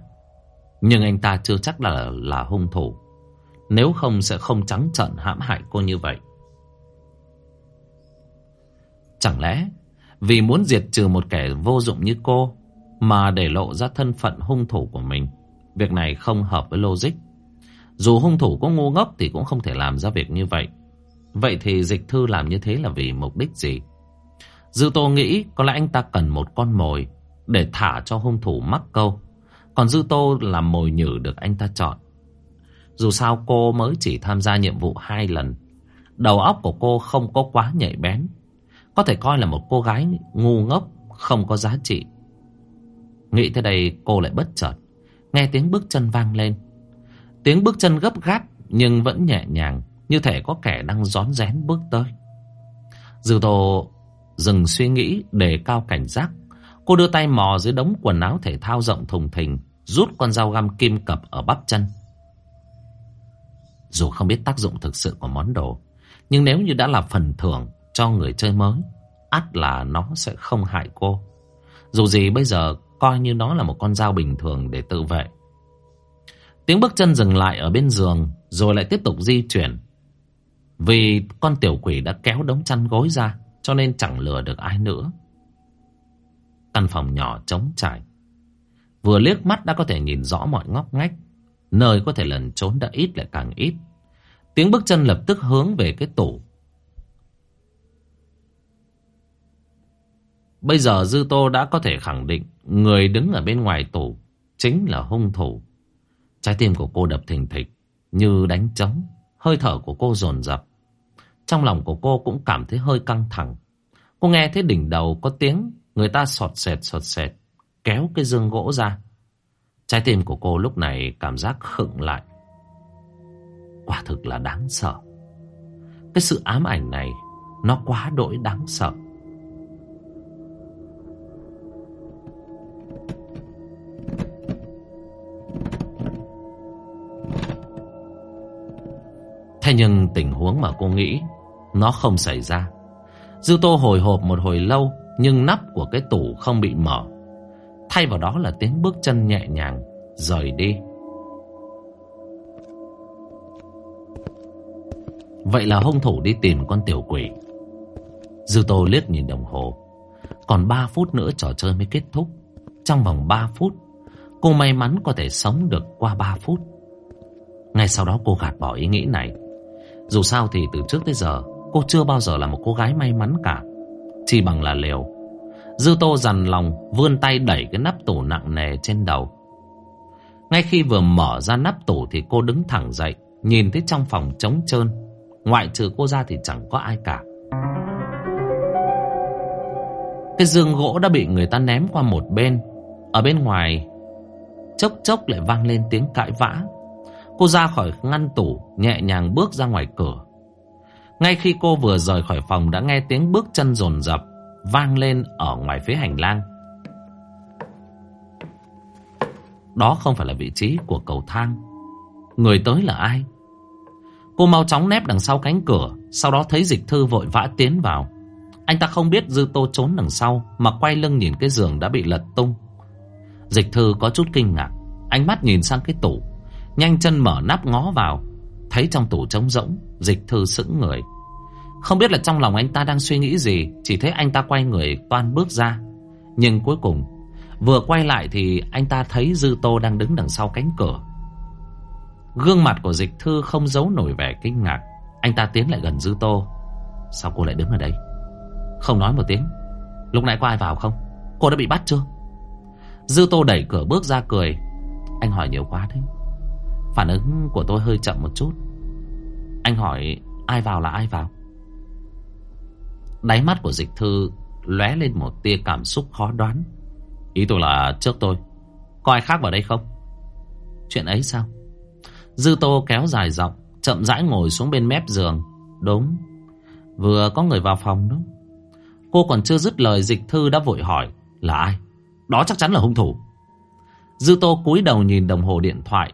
Speaker 1: nhưng anh ta chưa chắc là là hung thủ. Nếu không sẽ không trắng trợn hãm hại cô như vậy. Chẳng lẽ vì muốn diệt trừ một kẻ vô dụng như cô mà để lộ ra thân phận hung thủ của mình, việc này không hợp với logic. Dù hung thủ có ngu ngốc thì cũng không thể làm ra việc như vậy. Vậy thì dịch thư làm như thế là vì mục đích gì? Dư Tô nghĩ có lẽ anh ta cần một con mồi để thả cho hung thủ mắc câu. Còn Dư Tô là mồi nhử được anh ta chọn. Dù sao cô mới chỉ tham gia nhiệm vụ hai lần. Đầu óc của cô không có quá nhạy bén. Có thể coi là một cô gái ngu ngốc, không có giá trị. Nghĩ tới đây cô lại bất chợt. Nghe tiếng bước chân vang lên. Tiếng bước chân gấp gáp nhưng vẫn nhẹ nhàng. Như thể có kẻ đang rón rén bước tới. Dư Tô dừng suy nghĩ để cao cảnh giác. Cô đưa tay mò dưới đống quần áo thể thao rộng thùng thình rút con dao găm kim cập ở bắp chân. Dù không biết tác dụng thực sự của món đồ, nhưng nếu như đã là phần thưởng cho người chơi mới, ắt là nó sẽ không hại cô. Dù gì bây giờ coi như nó là một con dao bình thường để tự vệ. Tiếng bước chân dừng lại ở bên giường rồi lại tiếp tục di chuyển. Vì con tiểu quỷ đã kéo đống chăn gối ra cho nên chẳng lừa được ai nữa. Căn phòng nhỏ trống trải. Vừa liếc mắt đã có thể nhìn rõ mọi ngóc ngách. Nơi có thể lần trốn đã ít lại càng ít. Tiếng bước chân lập tức hướng về cái tủ. Bây giờ Dư Tô đã có thể khẳng định người đứng ở bên ngoài tủ chính là hung thủ. Trái tim của cô đập thình thịch như đánh trống, hơi thở của cô dồn dập. Trong lòng của cô cũng cảm thấy hơi căng thẳng. Cô nghe thấy đỉnh đầu có tiếng người ta sọt sệt sọt sệt, kéo cái dương gỗ ra. Trái tim của cô lúc này cảm giác khựng lại. Quả thực là đáng sợ. Cái sự ám ảnh này, nó quá đỗi đáng sợ. Thế nhưng tình huống mà cô nghĩ, Nó không xảy ra Dư tô hồi hộp một hồi lâu, Nhưng nắp của cái tủ không bị mở Thay vào đó là tiếng bước chân nhẹ nhàng, Rời đi. Vậy là hung thủ đi tìm con tiểu quỷ. Dư tô liếc nhìn đồng hồ. Còn 3 phút nữa trò chơi mới kết thúc. Trong vòng 3 phút, Cô may mắn có thể sống được qua 3 phút. Ngay sau đó cô gạt bỏ ý nghĩ này. Dù sao thì từ trước tới giờ, Cô chưa bao giờ là một cô gái may mắn cả. Chỉ bằng là liều. Dư tô dằn lòng Vươn tay đẩy cái nắp tủ nặng nề trên đầu. Ngay khi vừa mở ra nắp tủ Thì cô đứng thẳng dậy Nhìn thấy trong phòng trống trơn. Ngoại trừ cô ra thì chẳng có ai cả. Cái giường gỗ đã bị người ta ném qua một bên. Ở bên ngoài Chốc chốc lại vang lên tiếng cãi vã. Cô ra khỏi ngăn tủ, nhẹ nhàng bước ra ngoài cửa. Ngay khi cô vừa rời khỏi phòng đã nghe tiếng bước chân rồn rập vang lên ở ngoài phía hành lang. Đó không phải là vị trí của cầu thang. Người tới là ai? Cô mau chóng nép đằng sau cánh cửa, sau đó thấy dịch thư vội vã tiến vào. Anh ta không biết Dư Tô trốn đằng sau mà quay lưng nhìn cái giường đã bị lật tung. Dịch thư có chút kinh ngạc, ánh mắt nhìn sang cái tủ. Nhanh chân mở nắp ngó vào Thấy trong tủ trống rỗng Dịch thư sững người không biết là trong lòng anh ta đang suy nghĩ gì, Chỉ thấy anh ta quay người, toan bước ra. Nhưng cuối cùng, Vừa quay lại thì anh ta thấy Dư Tô đang đứng đằng sau cánh cửa. Gương mặt của dịch thư không giấu nổi vẻ kinh ngạc. Anh ta tiến lại gần Dư Tô. Sao cô lại đứng ở đây? Không nói một tiếng. Lúc nãy có ai vào không? Cô đã bị bắt chưa? Dư Tô đẩy cửa bước ra cười. Anh hỏi nhiều quá thế Phản ứng của tôi hơi chậm một chút. Anh hỏi, ai vào là ai vào? Đáy mắt của dịch thư lóe lên một tia cảm xúc khó đoán. Ý tôi là trước tôi, Có ai khác vào đây không? Chuyện ấy sao? Dư tô kéo dài giọng, Chậm rãi ngồi xuống bên mép giường. Đúng, Vừa có người vào phòng đó. Cô còn chưa dứt lời, dịch thư đã vội hỏi, Là ai? Đó chắc chắn là hung thủ. Dư tô cúi đầu nhìn đồng hồ điện thoại.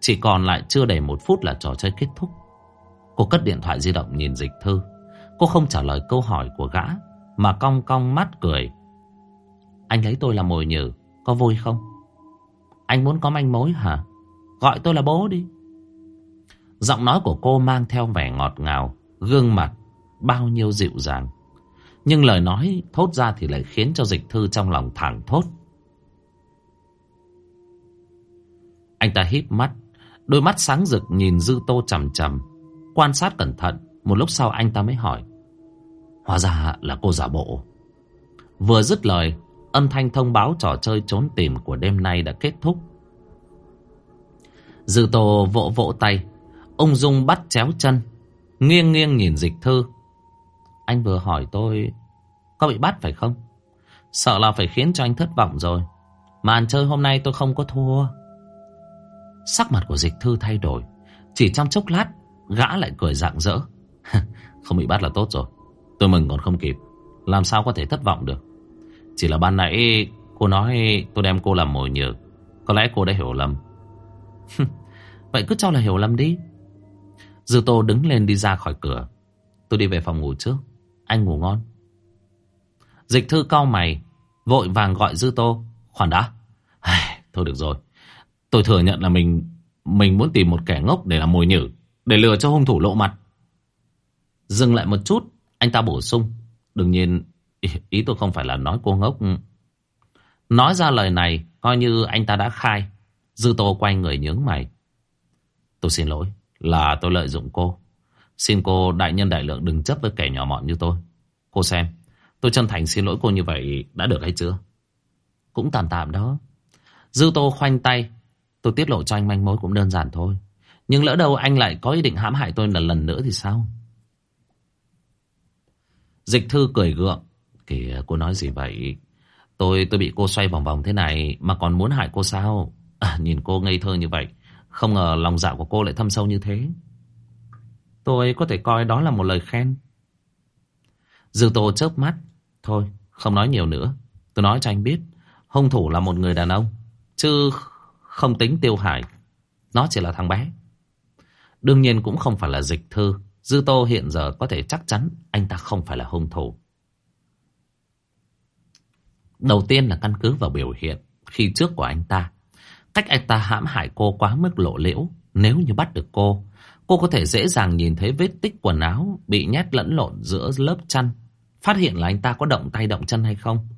Speaker 1: Chỉ còn lại chưa đầy một phút là trò chơi kết thúc. Cô cất điện thoại di động nhìn dịch thư. Cô không trả lời câu hỏi của gã, mà cong cong mắt cười. Anh lấy tôi là mồi nhử, có vui không? Anh muốn có manh mối hả? Gọi tôi là bố đi. Giọng nói của cô mang theo vẻ ngọt ngào, gương mặt, bao nhiêu dịu dàng. Nhưng lời nói thốt ra thì lại khiến cho dịch thư trong lòng thẳng thốt. Anh ta híp mắt, Đôi mắt sáng rực nhìn Dư Tô chằm chằm Quan sát cẩn thận Một lúc sau anh ta mới hỏi Hóa ra là cô giả bộ. Vừa dứt lời, Âm thanh thông báo trò chơi trốn tìm của đêm nay đã kết thúc. Dư Tô vỗ vỗ tay. Ông Dung bắt chéo chân, Nghiêng nghiêng nhìn dịch thư. Anh vừa hỏi tôi, Có bị bắt phải không? Sợ là phải khiến cho anh thất vọng rồi. Màn chơi hôm nay tôi không có thua. Sắc mặt của dịch thư thay đổi. Chỉ trong chốc lát, Gã lại cười rạng rỡ. Không bị bắt là tốt rồi. Tôi mừng còn không kịp. Làm sao có thể thất vọng được? Chỉ là ban nãy cô nói tôi đem cô làm mồi nhử. Có lẽ cô đã hiểu lầm. Vậy cứ cho là hiểu lầm đi. Dư Tô đứng lên đi ra khỏi cửa. Tôi đi về phòng ngủ trước. Anh ngủ ngon. Dịch thư cau mày Vội vàng gọi Dư Tô. Khoan đã. Thôi được rồi. Tôi thừa nhận là mình mình muốn tìm một kẻ ngốc để làm mồi nhử, để lừa cho hung thủ lộ mặt. Dừng lại một chút, anh ta bổ sung. Đừng nhìn, ý, ý tôi không phải là nói cô ngốc. Nói ra lời này, coi như anh ta đã khai. Dư Tô quay người nhướng mày. Tôi xin lỗi, là tôi lợi dụng cô. Xin cô đại nhân đại lượng đừng chấp với kẻ nhỏ mọn như tôi. Cô xem, tôi chân thành xin lỗi cô như vậy đã được hay chưa? Cũng tạm tạm đó. Dư Tô khoanh tay, Tôi tiết lộ cho anh manh mối cũng đơn giản thôi. Nhưng lỡ đâu anh lại có ý định hãm hại tôi lần lần nữa thì sao? Dịch thư cười gượng. Kìa cô nói gì vậy? Tôi tôi bị cô xoay vòng vòng thế này mà còn muốn hại cô sao? À, nhìn cô ngây thơ như vậy. Không ngờ lòng dạ của cô lại thâm sâu như thế. Tôi có thể coi đó là một lời khen. Dư Tô chớp mắt. Thôi, không nói nhiều nữa. Tôi nói cho anh biết. Hung thủ là một người đàn ông. Chứ không tính tiêu hải. Nó chỉ là thằng bé. Đương nhiên cũng không phải là dịch thư. Dư Tô hiện giờ có thể chắc chắn anh ta không phải là hung thủ. Đầu tiên là căn cứ vào biểu hiện khi trước của anh ta. Cách anh ta hãm hại cô quá mức lộ liễu. Nếu như bắt được cô, cô có thể dễ dàng nhìn thấy vết tích quần áo bị nhét lẫn lộn giữa lớp chăn. Phát hiện là anh ta có động tay động chân hay không.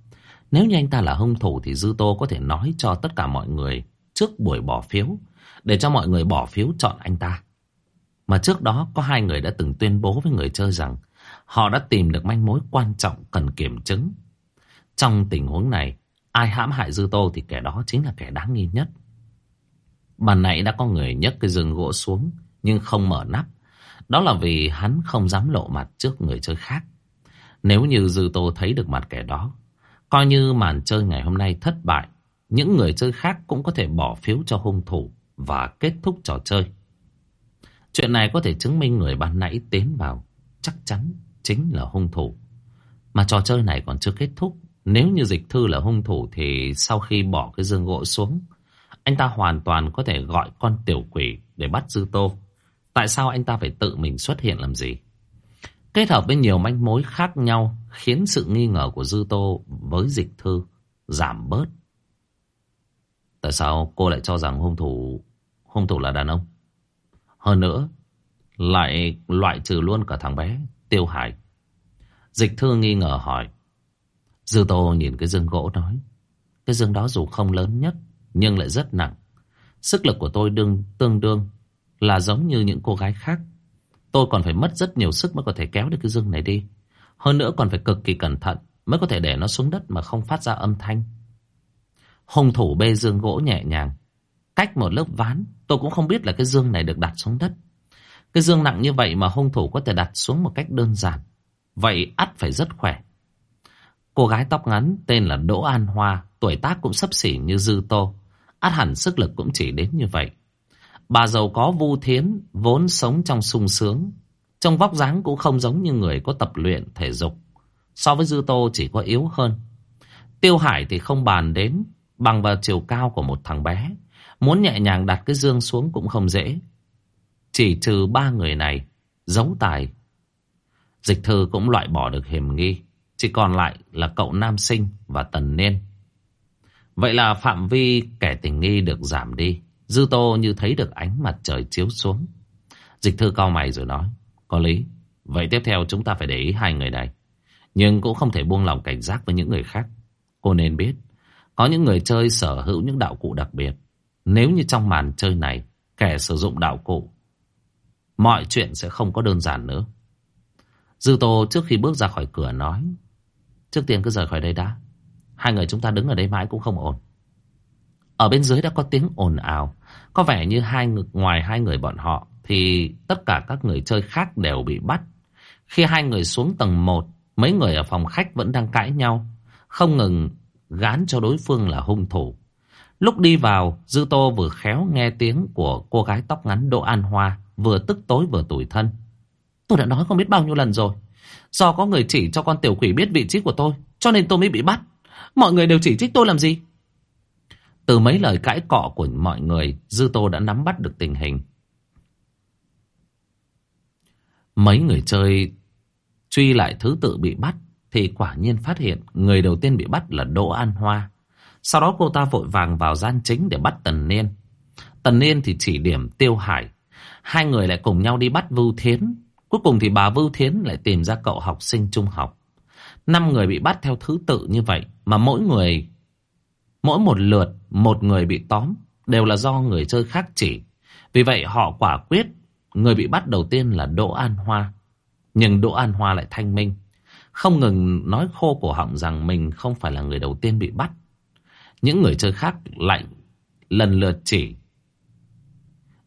Speaker 1: Nếu như anh ta là hung thủ thì Dư Tô có thể nói cho tất cả mọi người trước buổi bỏ phiếu. Để cho mọi người bỏ phiếu chọn anh ta. Mà trước đó có hai người đã từng tuyên bố với người chơi rằng họ đã tìm được manh mối quan trọng cần kiểm chứng. Trong tình huống này, ai hãm hại Dư Tô thì kẻ đó chính là kẻ đáng nghi nhất. Bàn nãy đã có người nhấc cái rừng gỗ xuống nhưng không mở nắp. Đó là vì hắn không dám lộ mặt trước người chơi khác. Nếu như Dư Tô thấy được mặt kẻ đó, coi như màn chơi ngày hôm nay thất bại, những người chơi khác cũng có thể bỏ phiếu cho hung thủ và kết thúc trò chơi. Chuyện này có thể chứng minh người ban nãy tiến vào chắc chắn chính là hung thủ. Mà trò chơi này còn chưa kết thúc. Nếu như dịch thư là hung thủ thì sau khi bỏ cái dương gỗ xuống, anh ta hoàn toàn có thể gọi con tiểu quỷ để bắt Dư Tô. Tại sao anh ta phải tự mình xuất hiện làm gì? Kết hợp với nhiều manh mối khác nhau khiến sự nghi ngờ của Dư Tô với dịch thư giảm bớt. Tại sao cô lại cho rằng hung thủ hung thủ là đàn ông? Hơn nữa, lại loại trừ luôn cả thằng bé, Tiêu Hải. Dịch thư nghi ngờ hỏi. Dư Tô nhìn cái dương gỗ nói. Cái dương đó dù không lớn nhất, nhưng lại rất nặng. Sức lực của tôi đương tương đương là giống như những cô gái khác. Tôi còn phải mất rất nhiều sức mới có thể kéo được cái dương này đi. Hơn nữa còn phải cực kỳ cẩn thận mới có thể để nó xuống đất mà không phát ra âm thanh. Hung thủ bê dương gỗ nhẹ nhàng. Cách một lớp ván, tôi cũng không biết là cái dương này được đặt xuống đất. Cái dương nặng như vậy mà hung thủ có thể đặt xuống một cách đơn giản. Vậy ắt phải rất khỏe. Cô gái tóc ngắn tên là Đỗ An Hoa, tuổi tác cũng sấp xỉ như Dư Tô. Át hẳn sức lực cũng chỉ đến như vậy. Bà giàu có Vu Thiến vốn sống trong sung sướng. Trong vóc dáng cũng không giống như người có tập luyện thể dục. So với Dư Tô chỉ có yếu hơn. Tiêu Hải thì không bàn đến bằng vào chiều cao của một thằng bé. Muốn nhẹ nhàng đặt cái dương xuống cũng không dễ. Chỉ trừ ba người này, giấu tài. Dịch thư cũng loại bỏ được hiểm nghi. Chỉ còn lại là cậu nam sinh và tần niên. Vậy là phạm vi kẻ tình nghi được giảm đi. Dư tô như thấy được ánh mặt trời chiếu xuống. Dịch thư cao mày rồi nói. Có lý. Vậy tiếp theo chúng ta phải để ý hai người này. Nhưng cũng không thể buông lòng cảnh giác với những người khác. Cô nên biết. Có những người chơi sở hữu những đạo cụ đặc biệt. Nếu như trong màn chơi này, kẻ sử dụng đạo cụ, mọi chuyện sẽ không có đơn giản nữa. Dư Tô trước khi bước ra khỏi cửa nói, trước tiên cứ rời khỏi đây đã. Hai người chúng ta đứng ở đây mãi cũng không ổn. Ở bên dưới đã có tiếng ồn ào. Có vẻ như hai người, ngoài hai người bọn họ thì tất cả các người chơi khác đều bị bắt. Khi hai người xuống tầng 1, mấy người ở phòng khách vẫn đang cãi nhau, không ngừng gán cho đối phương là hung thủ. Lúc đi vào, Dư Tô vừa khéo nghe tiếng của cô gái tóc ngắn Đỗ An Hoa, vừa tức tối vừa tủi thân. Tôi đã nói không biết bao nhiêu lần rồi. Do có người chỉ cho con tiểu quỷ biết vị trí của tôi, cho nên tôi mới bị bắt. Mọi người đều chỉ trích tôi làm gì? Từ mấy lời cãi cọ của mọi người, Dư Tô đã nắm bắt được tình hình. Mấy người chơi truy lại thứ tự bị bắt, thì quả nhiên phát hiện người đầu tiên bị bắt là Đỗ An Hoa. Sau đó cô ta vội vàng vào gian chính để bắt Tần Niên. Tần Niên thì chỉ điểm Tiêu Hải. Hai người lại cùng nhau đi bắt Vưu Thiến. Cuối cùng thì bà Vưu Thiến lại tìm ra cậu học sinh trung học. Năm người bị bắt theo thứ tự như vậy. Mà mỗi người, mỗi một lượt, một người bị tóm. Đều là do người chơi khác chỉ. Vì vậy họ quả quyết. Người bị bắt đầu tiên là Đỗ An Hoa. Nhưng Đỗ An Hoa lại thanh minh. Không ngừng nói khô cổ họng rằng mình không phải là người đầu tiên bị bắt. Những người chơi khác lại lần lượt chỉ.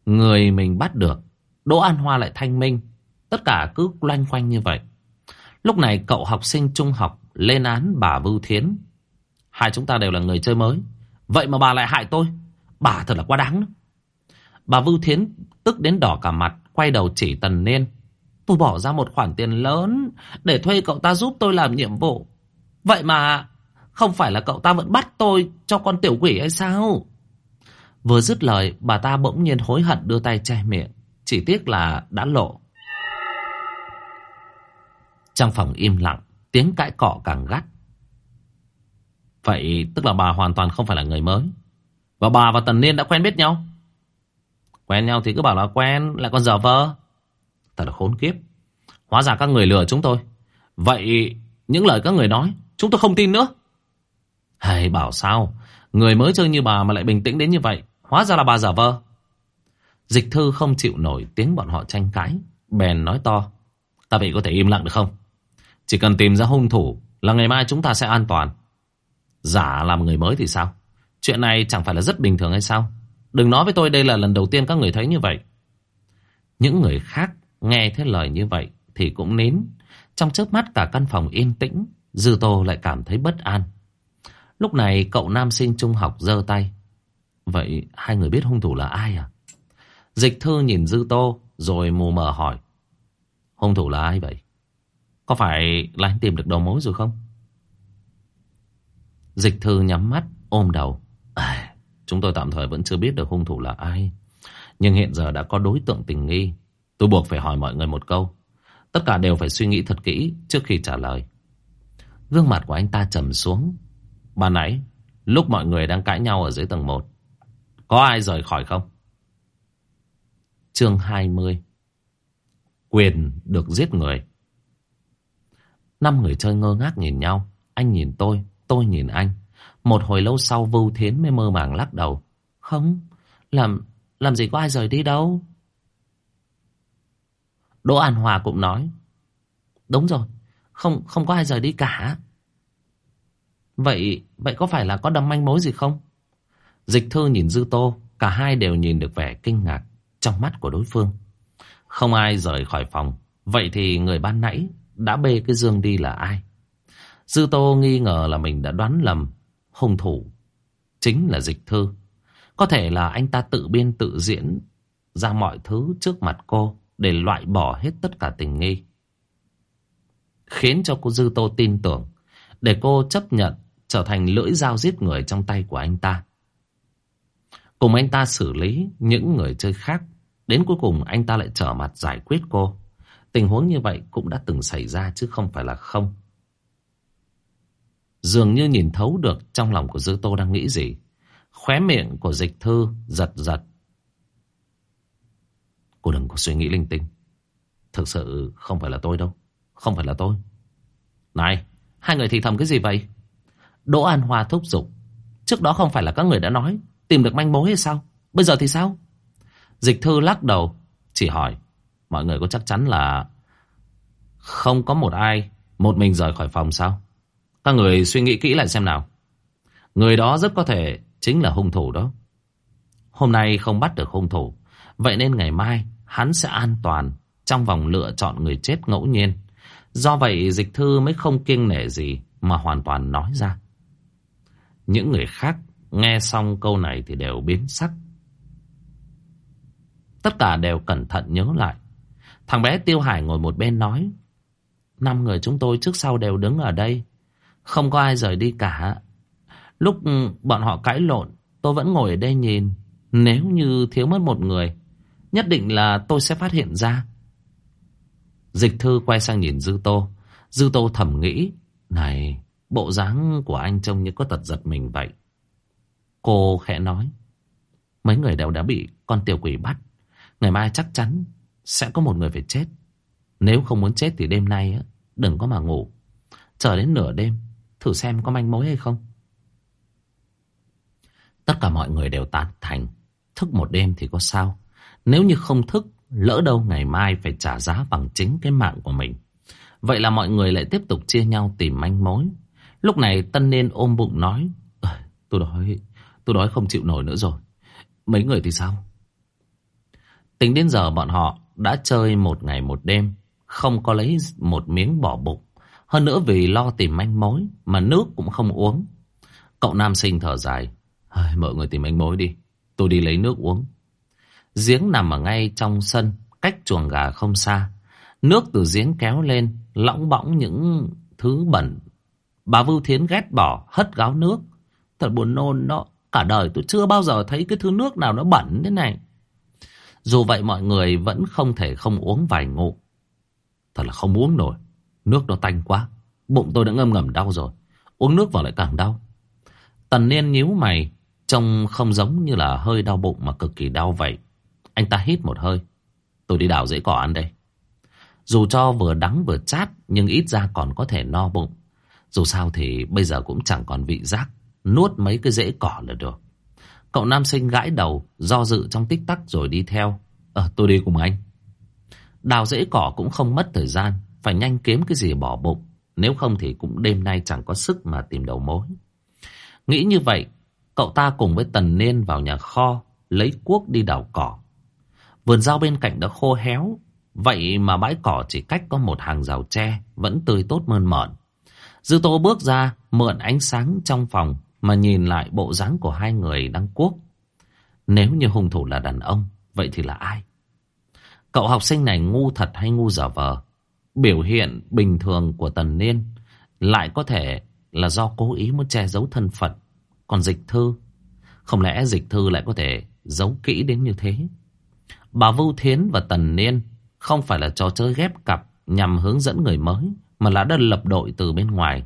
Speaker 1: Người mình bắt được. Đỗ An Hoa lại thanh minh. Tất cả cứ loanh quanh như vậy. Lúc này cậu học sinh trung học lên án bà Vưu Thiến. Hai chúng ta đều là người chơi mới. Vậy mà bà lại hại tôi. Bà thật là quá đáng. Bà Vưu Thiến tức đến đỏ cả mặt, quay đầu chỉ Tần Niên. Tôi bỏ ra một khoản tiền lớn để thuê cậu ta giúp tôi làm nhiệm vụ. Vậy mà không phải là cậu ta vẫn bắt tôi cho con tiểu quỷ hay sao? Vừa dứt lời, bà ta bỗng nhiên hối hận đưa tay che miệng. Chỉ tiếc là đã lộ. Trong phòng im lặng, tiếng cãi cọ càng gắt. Vậy tức là bà hoàn toàn không phải là người mới. Và bà và Tần Niên đã quen biết nhau. Quen nhau thì cứ bảo là quen, lại còn dở vơ. Thật là khốn kiếp. Hóa ra các người lừa chúng tôi. Vậy những lời các người nói, chúng tôi không tin nữa. Hay bảo sao, người mới chơi như bà mà lại bình tĩnh đến như vậy. Hóa ra là bà giả vơ. Dịch thư không chịu nổi tiếng bọn họ tranh cãi. Bèn nói to. Ta vị có thể im lặng được không? Chỉ cần tìm ra hung thủ là ngày mai chúng ta sẽ an toàn. Giả làm người mới thì sao? Chuyện này chẳng phải là rất bình thường hay sao? Đừng nói với tôi đây là lần đầu tiên các người thấy như vậy. Những người khác nghe thấy lời như vậy thì cũng nín. Trong chớp mắt cả căn phòng yên tĩnh, Dư Tô lại cảm thấy bất an. Lúc này cậu nam sinh trung học giơ tay. Vậy hai người biết hung thủ là ai à? Dịch thư nhìn Dư Tô rồi mù mờ hỏi. Hung thủ là ai vậy? Có phải là anh tìm được đầu mối rồi không? Dịch thư nhắm mắt ôm đầu. À, chúng tôi tạm thời vẫn chưa biết được hung thủ là ai. Nhưng hiện giờ đã có đối tượng tình nghi. Tôi buộc phải hỏi mọi người một câu. Tất cả đều phải suy nghĩ thật kỹ trước khi trả lời. Gương mặt của anh ta trầm xuống. Ban nãy, lúc mọi người đang cãi nhau ở dưới tầng 1, có ai rời khỏi không? Chương 20 Quyền được giết người Năm người chơi ngơ ngác nhìn nhau. Anh nhìn tôi, tôi nhìn anh. Một hồi lâu sau Vưu Thiến mới mơ màng lắc đầu. Không, làm làm gì có ai rời đi đâu. Đỗ An Hòa cũng nói. Đúng rồi, không không có ai rời đi cả. Vậy vậy có phải là có đâm manh mối gì không? Dịch thư nhìn Dư Tô, cả hai đều nhìn được vẻ kinh ngạc trong mắt của đối phương. Không ai rời khỏi phòng. Vậy thì người ban nãy đã bê cái dương đi là ai? Dư Tô nghi ngờ là mình đã đoán lầm. Hung thủ chính là dịch thư. Có thể là anh ta tự biên tự diễn ra mọi thứ trước mặt cô để loại bỏ hết tất cả tình nghi. Khiến cho cô Dư Tô tin tưởng để cô chấp nhận trở thành lưỡi dao giết người trong tay của anh ta. Cùng anh ta xử lý những người chơi khác, đến cuối cùng anh ta lại trở mặt giải quyết cô. Tình huống như vậy cũng đã từng xảy ra chứ không phải là không. Dường như nhìn thấu được trong lòng của Dư Tô đang nghĩ gì. Khóe miệng của dịch thư giật giật. Cô đừng có suy nghĩ linh tinh. Thực sự không phải là tôi đâu. Không phải là tôi. Này, hai người thì thầm cái gì vậy? Đỗ An Hoa thúc giục. Trước đó không phải là các người đã nói tìm được manh mối hay sao? Bây giờ thì sao? Dịch thư lắc đầu, chỉ hỏi. Mọi người có chắc chắn là không có một ai một mình rời khỏi phòng sao? Các người suy nghĩ kỹ lại xem nào. Người đó rất có thể chính là hung thủ đó. Hôm nay không bắt được hung thủ. Vậy nên ngày mai hắn sẽ an toàn trong vòng lựa chọn người chết ngẫu nhiên. Do vậy dịch thư mới không kiêng nể gì mà hoàn toàn nói ra. Những người khác nghe xong câu này thì đều biến sắc. Tất cả đều cẩn thận nhớ lại. Thằng bé Tiêu Hải ngồi một bên nói. Năm người chúng tôi trước sau đều đứng ở đây. Không có ai rời đi cả. Lúc bọn họ cãi lộn, tôi vẫn ngồi ở đây nhìn. Nếu như thiếu mất một người, nhất định là tôi sẽ phát hiện ra. Dịch thư quay sang nhìn Dư Tô. Dư Tô thầm nghĩ, này, bộ dáng của anh trông như có tật giật mình vậy. Cô khẽ nói, mấy người đều đã bị con tiểu quỷ bắt. Ngày mai chắc chắn sẽ có một người phải chết. Nếu không muốn chết thì đêm nay đừng có mà ngủ. Chờ đến nửa đêm, thử xem có manh mối hay không. Tất cả mọi người đều tán thành. Thức một đêm thì có sao. Nếu như không thức, lỡ đâu ngày mai phải trả giá bằng chính cái mạng của mình. Vậy là mọi người lại tiếp tục chia nhau tìm manh mối. Lúc này Tân Niên ôm bụng nói. Ờ, tôi đói, tôi đói không chịu nổi nữa rồi. Mấy người thì sao? Tính đến giờ bọn họ đã chơi một ngày một đêm. Không có lấy một miếng bỏ bụng. Hơn nữa vì lo tìm manh mối mà nước cũng không uống. Cậu nam sinh thở dài. Mọi người tìm manh mối đi. Tôi đi lấy nước uống. Giếng nằm ở ngay trong sân, cách chuồng gà không xa. Nước từ giếng kéo lên, lõng bõng những thứ bẩn. Bà Vưu Thiến ghét bỏ, hất gáo nước. Thật buồn nôn đó. Cả đời tôi chưa bao giờ thấy cái thứ nước nào nó bẩn thế này. Dù vậy mọi người vẫn không thể không uống vài ngụ. Thật là không uống nổi. Nước nó tanh quá. Bụng tôi đã ngâm ngầm đau rồi. Uống nước vào lại càng đau. Tần Niên nhíu mày. Trông không giống như là hơi đau bụng mà cực kỳ đau vậy. Anh ta hít một hơi. Tôi đi đào rễ cỏ ăn đây. Dù cho vừa đắng vừa chát nhưng ít ra còn có thể no bụng. Dù sao thì bây giờ cũng chẳng còn vị giác. Nuốt mấy cái rễ cỏ là được. Cậu nam sinh gãi đầu, do dự trong tích tắc rồi đi theo. Ờ, tôi đi cùng anh. Đào rễ cỏ cũng không mất thời gian, phải nhanh kiếm cái gì bỏ bụng. Nếu không thì cũng đêm nay chẳng có sức mà tìm đầu mối. Nghĩ như vậy, cậu ta cùng với Tần Niên vào nhà kho, lấy cuốc đi đào cỏ. Vườn rau bên cạnh đã khô héo, vậy mà bãi cỏ chỉ cách có một hàng rào tre, vẫn tươi tốt mơn mởn. Dư Tô bước ra, mượn ánh sáng trong phòng, mà nhìn lại bộ dáng của hai người đang cuốc. Nếu như hung thủ là đàn ông, vậy thì là ai? Cậu học sinh này ngu thật hay ngu giả vờ? Biểu hiện bình thường của Tần Niên lại có thể là do cố ý muốn che giấu thân phận. Còn dịch thư, không lẽ dịch thư lại có thể giấu kỹ đến như thế? Bà Vưu Thiến và Tần Niên không phải là trò chơi ghép cặp nhằm hướng dẫn người mới, mà là đã lập đội từ bên ngoài.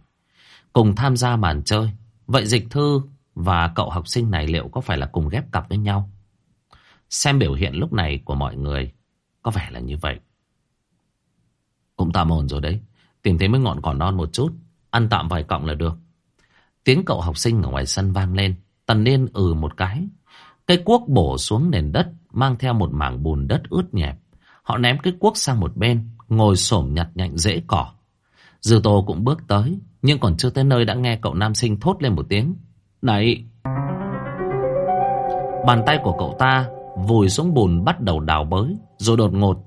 Speaker 1: Cùng tham gia màn chơi. Vậy dịch thư và cậu học sinh này liệu có phải là cùng ghép cặp với nhau? Xem biểu hiện lúc này của mọi người có vẻ là như vậy. Cũng tạm ổn rồi đấy. Tìm thấy mấy ngọn cỏ non một chút. Ăn tạm vài cọng là được. Tiếng cậu học sinh ở ngoài sân vang lên. Tần niên ừ một cái. Cây cuốc bổ xuống nền đất. Mang theo một mảng bùn đất ướt nhẹp. Họ ném cái cuốc sang một bên. Ngồi xổm nhặt nhạnh rễ cỏ. Dư tô cũng bước tới. Nhưng còn chưa tới nơi đã nghe cậu nam sinh thốt lên một tiếng. Này! Bàn tay của cậu ta vùi xuống bùn bắt đầu đào bới. Rồi đột ngột.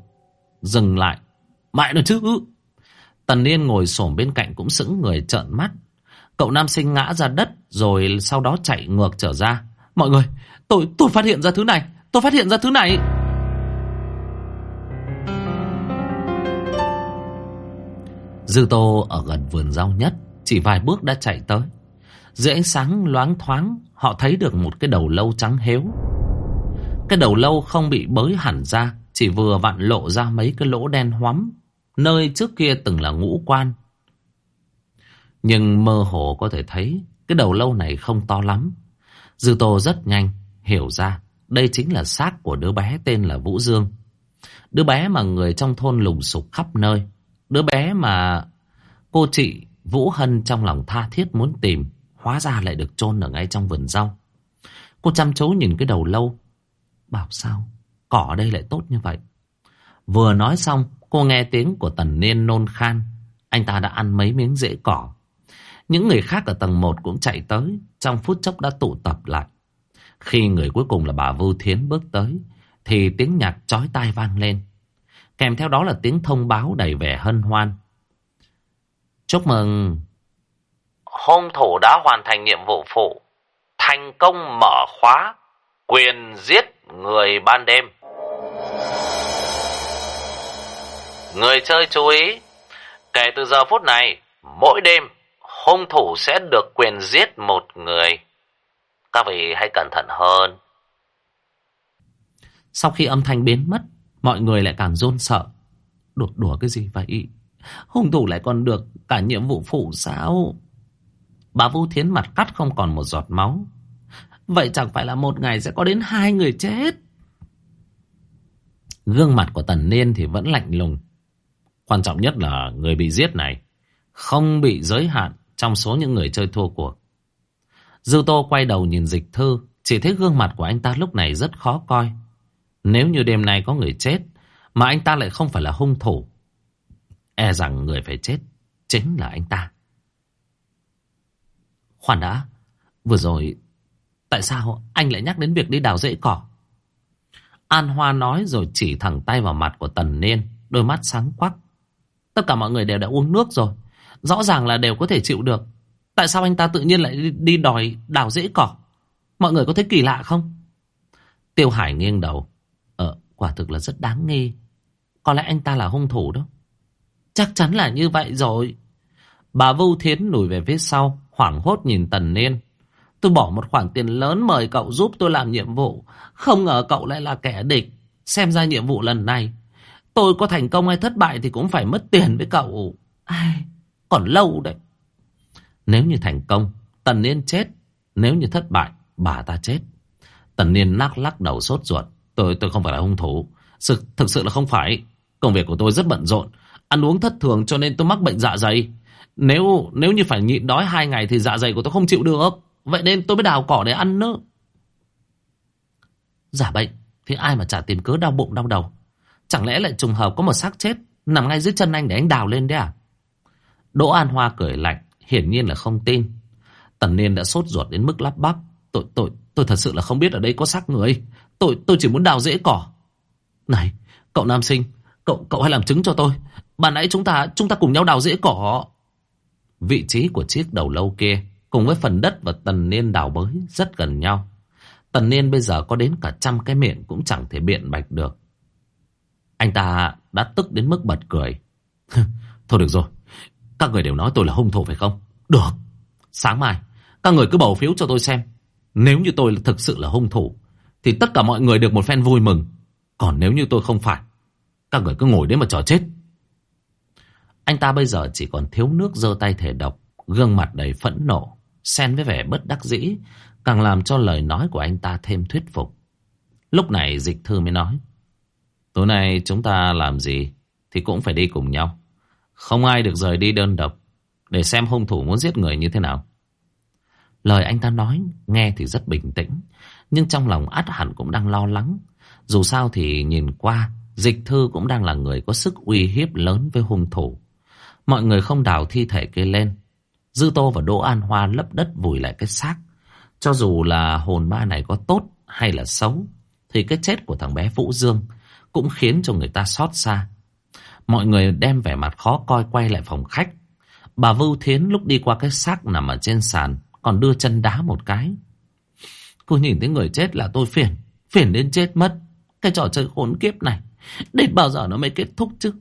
Speaker 1: Dừng lại. Mãi nó chứ! Tần Niên ngồi xổm bên cạnh cũng sững người trợn mắt. Cậu nam sinh ngã ra đất rồi sau đó chạy ngược trở ra. Mọi người, tôi tôi phát hiện ra thứ này, tôi phát hiện ra thứ này. Dư Tô ở gần vườn rau nhất, chỉ vài bước đã chạy tới. Dưới ánh sáng loáng thoáng, họ thấy được một cái đầu lâu trắng héo. Cái đầu lâu không bị bới hẳn ra, chỉ vừa vặn lộ ra mấy cái lỗ đen hoắm, nơi trước kia từng là ngũ quan. Nhưng mơ hồ có thể thấy cái đầu lâu này không to lắm. Dư Tô rất nhanh hiểu ra đây chính là xác của đứa bé tên là Vũ Dương. Đứa bé mà người trong thôn lùng sục khắp nơi. Đứa bé mà cô chị Vũ Hân trong lòng tha thiết muốn tìm, hóa ra lại được chôn ở ngay trong vườn rau. Cô chăm chú nhìn cái đầu lâu, bảo sao cỏ ở đây lại tốt như vậy. Vừa nói xong, cô nghe tiếng của Tần Niên nôn khan. Anh ta đã ăn mấy miếng rễ cỏ. Những người khác ở tầng 1 cũng chạy tới, trong phút chốc đã tụ tập lại. Khi người cuối cùng là bà Vưu Thiến bước tới, thì tiếng nhạc chói tai vang lên. Kèm theo đó là tiếng thông báo đầy vẻ hân hoan. Chúc mừng! Hung thủ đã hoàn thành nhiệm vụ phụ, thành công mở khóa, quyền giết người ban đêm. Người chơi chú ý, kể từ giờ phút này, mỗi đêm, hung thủ sẽ được quyền giết một người. Các vị hãy cẩn thận hơn. Sau khi âm thanh biến mất, mọi người lại càng run sợ. Đột đùa cái gì vậy? Hung thủ lại còn được cả nhiệm vụ phụ sao? Bà Vũ Thiến mặt cắt không còn một giọt máu. Vậy chẳng phải là một ngày sẽ có đến hai người chết? Gương mặt của Tần Niên thì vẫn lạnh lùng. Quan trọng nhất là người bị giết này không bị giới hạn trong số những người chơi thua cuộc. Dư Tô quay đầu nhìn dịch thư, chỉ thấy gương mặt của anh ta lúc này rất khó coi. Nếu như đêm nay có người chết, mà anh ta lại không phải là hung thủ, e rằng người phải chết chính là anh ta. Khoan đã, vừa rồi, tại sao anh lại nhắc đến việc đi đào rễ cỏ? An Hoa nói rồi chỉ thẳng tay vào mặt của Tần Niên, đôi mắt sáng quắc. Tất cả mọi người đều đã uống nước rồi. Rõ ràng là đều có thể chịu được. Tại sao anh ta tự nhiên lại đi đòi đào rễ cỏ? Mọi người có thấy kỳ lạ không? Tiêu Hải nghiêng đầu. Quả thực là rất đáng nghi. Có lẽ anh ta là hung thủ đó. Chắc chắn là như vậy rồi. Bà Vu Thiến lùi về phía sau, hoảng hốt nhìn Tần Niên. Tôi bỏ một khoản tiền lớn mời cậu giúp tôi làm nhiệm vụ. Không ngờ cậu lại là kẻ địch. Xem ra nhiệm vụ lần này, tôi có thành công hay thất bại thì cũng phải mất tiền với cậu. Ai, còn lâu đấy. Nếu như thành công, Tần Niên chết. Nếu như thất bại, bà ta chết. Tần Niên lắc lắc đầu sốt ruột. Tôi tôi không phải là hung thủ. Sự, thực sự là không phải. Công việc của tôi rất bận rộn. Ăn uống thất thường cho nên tôi mắc bệnh dạ dày. Nếu nếu như phải nhịn đói hai ngày thì dạ dày của tôi không chịu được. Vậy nên tôi mới đào cỏ để ăn nữa. Giả bệnh thì ai mà trả tiền cớ đau bụng đau đầu. Chẳng lẽ lại trùng hợp có một xác chết nằm ngay dưới chân anh để anh đào lên đấy à? Đỗ An Hoa cười lạnh, hiển nhiên là không tin. Tần Niên đã sốt ruột đến mức lắp bắp. Tôi, tôi, tôi thật sự là không biết ở đây có xác người. Tôi, tôi chỉ muốn đào rễ cỏ. Này, cậu nam sinh, cậu, cậu hãy làm chứng cho tôi. Bạn nãy chúng ta, chúng ta cùng nhau đào rễ cỏ. Vị trí của chiếc đầu lâu kia, cùng với phần đất và tần niên đào bới rất gần nhau. Tần niên bây giờ có đến cả trăm cái miệng cũng chẳng thể biện bạch được. Anh ta đã tức đến mức bật cười. Thôi được rồi, các người đều nói tôi là hung thủ phải không? Được, sáng mai, các người cứ bầu phiếu cho tôi xem. Nếu như tôi thực sự là hung thủ, thì tất cả mọi người được một phen vui mừng. Còn nếu như tôi không phải, các người cứ ngồi đấy mà chờ chết. Anh ta bây giờ chỉ còn thiếu nước giơ tay thể độc, gương mặt đầy phẫn nộ, xen với vẻ bất đắc dĩ, càng làm cho lời nói của anh ta thêm thuyết phục. Lúc này dịch thư mới nói, tối nay chúng ta làm gì thì cũng phải đi cùng nhau. Không ai được rời đi đơn độc, để xem hung thủ muốn giết người như thế nào. Lời anh ta nói nghe thì rất bình tĩnh, nhưng trong lòng át hẳn cũng đang lo lắng. Dù sao thì nhìn qua, dịch thư cũng đang là người có sức uy hiếp lớn với hung thủ. Mọi người không đào thi thể kia lên. Dư Tô và Đỗ An Hoa lấp đất vùi lại cái xác. Cho dù là hồn ma này có tốt hay là xấu, thì cái chết của thằng bé Vũ Dương cũng khiến cho người ta xót xa. Mọi người đem vẻ mặt khó coi quay lại phòng khách. Bà Vưu Thiến lúc đi qua cái xác nằm ở trên sàn, còn đưa chân đá một cái. Cô nhìn thấy người chết là tôi phiền, phiền đến chết mất. Cái trò chơi khốn kiếp này, đến bao giờ nó mới kết thúc chứ?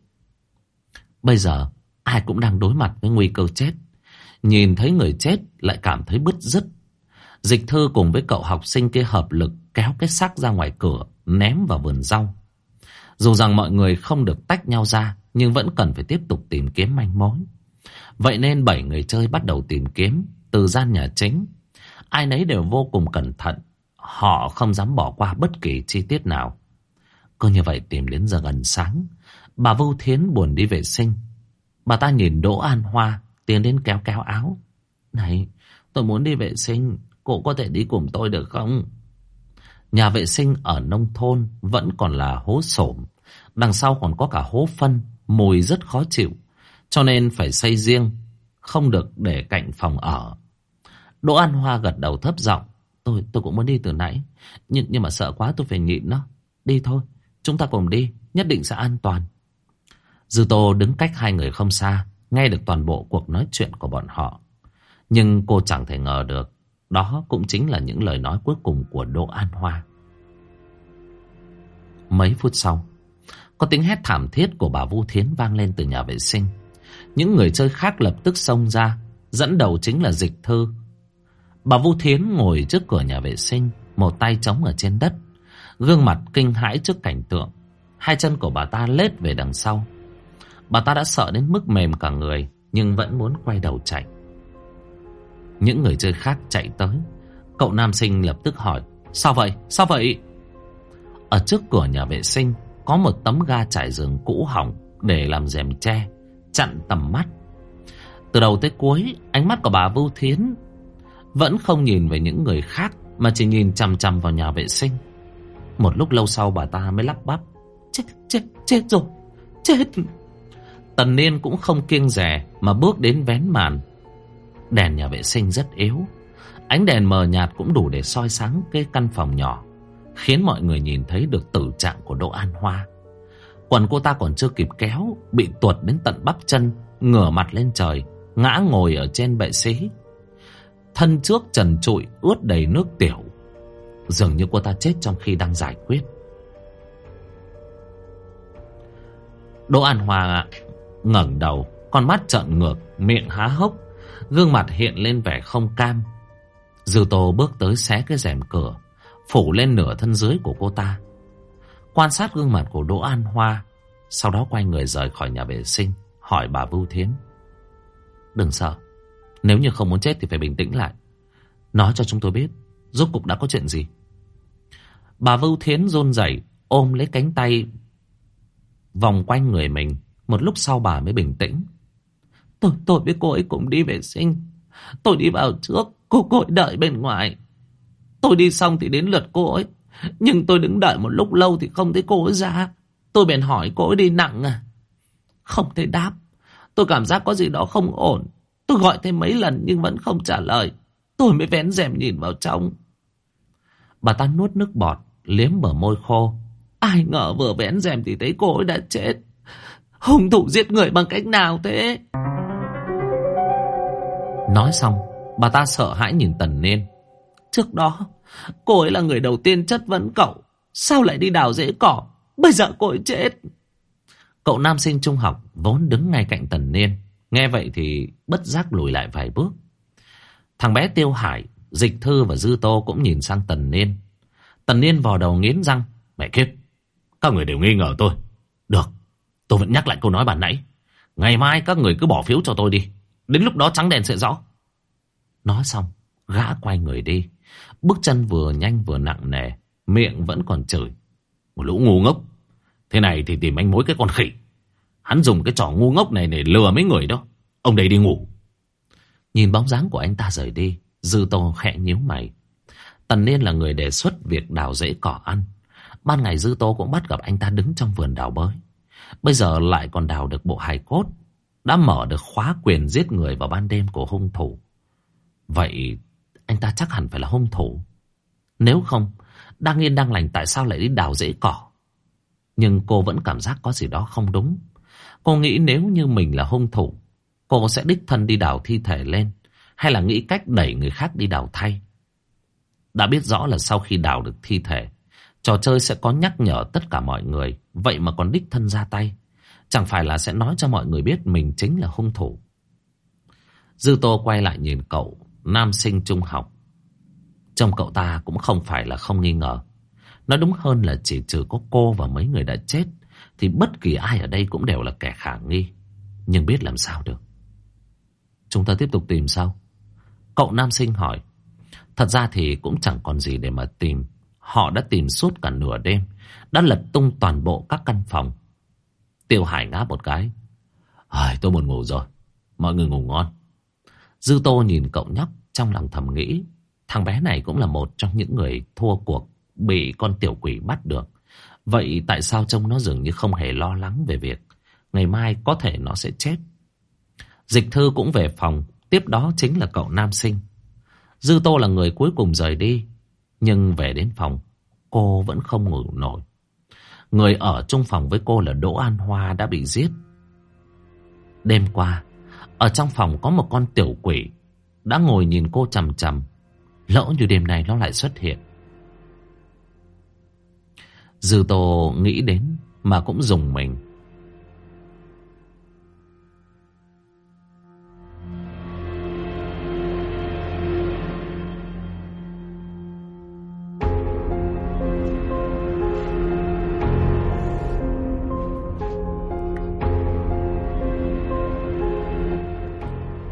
Speaker 1: Bây giờ, ai cũng đang đối mặt với nguy cơ chết. Nhìn thấy người chết lại cảm thấy bứt rứt. Dịch thư cùng với cậu học sinh kia hợp lực kéo cái xác ra ngoài cửa, ném vào vườn rau. Dù rằng mọi người không được tách nhau ra, nhưng vẫn cần phải tiếp tục tìm kiếm manh mối. Vậy nên bảy người chơi bắt đầu tìm kiếm từ gian nhà chính. Ai nấy đều vô cùng cẩn thận. Họ không dám bỏ qua bất kỳ chi tiết nào. Cứ như vậy tìm đến giờ gần sáng. Bà Vưu Thiến buồn đi vệ sinh. Bà ta nhìn Đỗ An Hoa tiến đến kéo kéo áo. Này, tôi muốn đi vệ sinh. Cô có thể đi cùng tôi được không? Nhà vệ sinh ở nông thôn vẫn còn là hố sổm. Đằng sau còn có cả hố phân, mùi rất khó chịu. Cho nên phải xây riêng, không được để cạnh phòng ở. Đỗ An Hoa gật đầu thấp giọng. Tôi tôi cũng muốn đi từ nãy, nhưng nhưng mà sợ quá tôi phải nhịn nó. Đi thôi, chúng ta cùng đi, nhất định sẽ an toàn. Dư Tô đứng cách hai người không xa, nghe được toàn bộ cuộc nói chuyện của bọn họ. Nhưng cô chẳng thể ngờ được, đó cũng chính là những lời nói cuối cùng của Đỗ An Hoa. Mấy phút sau, có tiếng hét thảm thiết của bà Vu Thiến vang lên từ nhà vệ sinh. Những người chơi khác lập tức xông ra, dẫn đầu chính là Dịch Thư. Bà Vu Thiến ngồi trước cửa nhà vệ sinh, một tay chống ở trên đất, gương mặt kinh hãi trước cảnh tượng. Hai chân của bà ta lết về đằng sau. Bà ta đã sợ đến mức mềm cả người, nhưng vẫn muốn quay đầu chạy. Những người chơi khác chạy tới. Cậu nam sinh lập tức hỏi, sao vậy, sao vậy? Ở trước cửa nhà vệ sinh, có một tấm ga trải giường cũ hỏng để làm rèm tre, chặn tầm mắt. Từ đầu tới cuối, ánh mắt của bà Vưu Thiến vẫn không nhìn về những người khác mà chỉ nhìn chằm chằm vào nhà vệ sinh. Một lúc lâu sau bà ta mới lắp bắp. Chết, chết, chết rồi, chết. Tần Niên cũng không kiêng rẻ mà bước đến vén màn. Đèn nhà vệ sinh rất yếu. Ánh đèn mờ nhạt cũng đủ để soi sáng cái căn phòng nhỏ. Khiến mọi người nhìn thấy được tử trạng của Đỗ An Hoa. Quần cô ta còn chưa kịp kéo, bị tuột đến tận bắp chân, ngửa mặt lên trời, ngã ngồi ở trên bệ xí. Thân trước trần trụi ướt đầy nước tiểu. Dường như cô ta chết trong khi đang giải quyết. Đỗ An Hòa ngẩng đầu, con mắt trợn ngược, miệng há hốc, gương mặt hiện lên vẻ không cam. Dư Tô bước tới xé cái rèm cửa, phủ lên nửa thân dưới của cô ta. Quan sát gương mặt của Đỗ An Hoa, sau đó quay người rời khỏi nhà vệ sinh, hỏi bà Vưu Thiến. Đừng sợ, nếu như không muốn chết thì phải bình tĩnh lại. Nói cho chúng tôi biết, rốt cục đã có chuyện gì. Bà Vưu Thiến run rẩy ôm lấy cánh tay vòng quanh người mình. Một lúc sau bà mới bình tĩnh. Tôi, tôi với cô ấy cũng đi vệ sinh. Tôi đi vào trước, cô cô ấy đợi bên ngoài. Tôi đi xong thì đến lượt cô ấy. Nhưng tôi đứng đợi một lúc lâu thì không thấy cô ấy ra. Tôi bèn hỏi cô ấy đi nặng à. Không thấy đáp. Tôi cảm giác có gì đó không ổn. Tôi gọi thêm mấy lần nhưng vẫn không trả lời. Tôi mới vén rèm nhìn vào trong. Bà ta nuốt nước bọt, liếm bờ môi khô. Ai ngờ vừa vén rèm thì thấy cô ấy đã chết. Hung thủ giết người bằng cách nào thế? Nói xong, bà ta sợ hãi nhìn Tần niên Trước đó, cô ấy là người đầu tiên chất vấn cậu. Sao lại đi đào rễ cỏ? Bây giờ cô ấy chết. Cậu nam sinh trung học vốn đứng ngay cạnh Tần Niên. Nghe vậy thì bất giác lùi lại vài bước. Thằng bé Tiêu Hải, Dịch Thư và Dư Tô cũng nhìn sang Tần Niên. Tần Niên vò đầu nghiến răng. Mẹ kiếp, các người đều nghi ngờ tôi. Được, tôi vẫn nhắc lại câu nói bàn nãy. Ngày mai các người cứ bỏ phiếu cho tôi đi. Đến lúc đó trắng đèn sẽ rõ. Nói xong, gã quay người đi. Bước chân vừa nhanh vừa nặng nề. Miệng vẫn còn chửi. Một lũ ngu ngốc. Thế này thì tìm anh mối cái con khỉ. Hắn dùng cái trò ngu ngốc này để lừa mấy người đó. Ông đây đi ngủ. Nhìn bóng dáng của anh ta rời đi. Dư Tô khẽ nhíu mày. Tần Niên là người đề xuất việc đào rễ cỏ ăn. Ban ngày Dư Tô cũng bắt gặp anh ta đứng trong vườn đào bới. Bây giờ lại còn đào được bộ hài cốt. Đã mở được khóa quyền giết người vào ban đêm của hung thủ. Vậy anh ta chắc hẳn phải là hung thủ. Nếu không, đang yên đang lành tại sao lại đi đào rễ cỏ? Nhưng cô vẫn cảm giác có gì đó không đúng. Cô nghĩ nếu như mình là hung thủ, cô sẽ đích thân đi đào thi thể lên, hay là nghĩ cách đẩy người khác đi đào thay. Đã biết rõ là sau khi đào được thi thể, trò chơi sẽ có nhắc nhở tất cả mọi người, vậy mà còn đích thân ra tay. Chẳng phải là sẽ nói cho mọi người biết mình chính là hung thủ. Dư Tô quay lại nhìn cậu, nam sinh trung học. Trong cậu ta cũng không phải là không nghi ngờ. Nói đúng hơn là chỉ trừ có cô và mấy người đã chết thì bất kỳ ai ở đây cũng đều là kẻ khả nghi. Nhưng biết làm sao được? Chúng ta tiếp tục tìm sao Cậu nam sinh hỏi. Thật ra thì cũng chẳng còn gì để mà tìm. Họ đã tìm suốt cả nửa đêm Đã lật tung toàn bộ các căn phòng. Tiêu Hải ngáp một cái. Ai, Tôi buồn ngủ rồi. Mọi người ngủ ngon. Dư Tô nhìn cậu nhóc trong lòng thầm nghĩ. Thằng bé này cũng là một trong những người thua cuộc bị con tiểu quỷ bắt được. Vậy tại sao trông nó dường như không hề lo lắng về việc ngày mai có thể nó sẽ chết? Dịch thư cũng về phòng, tiếp đó chính là cậu nam sinh. Dư Tô là người cuối cùng rời đi, nhưng về đến phòng, cô vẫn không ngủ nổi. Người ở chung phòng với cô là Đỗ An Hoa đã bị giết. Đêm qua, ở trong phòng có một con tiểu quỷ đã ngồi nhìn cô chằm chằm. Lỡ như đêm này nó lại xuất hiện. Dư Tô nghĩ đến mà cũng dùng mình.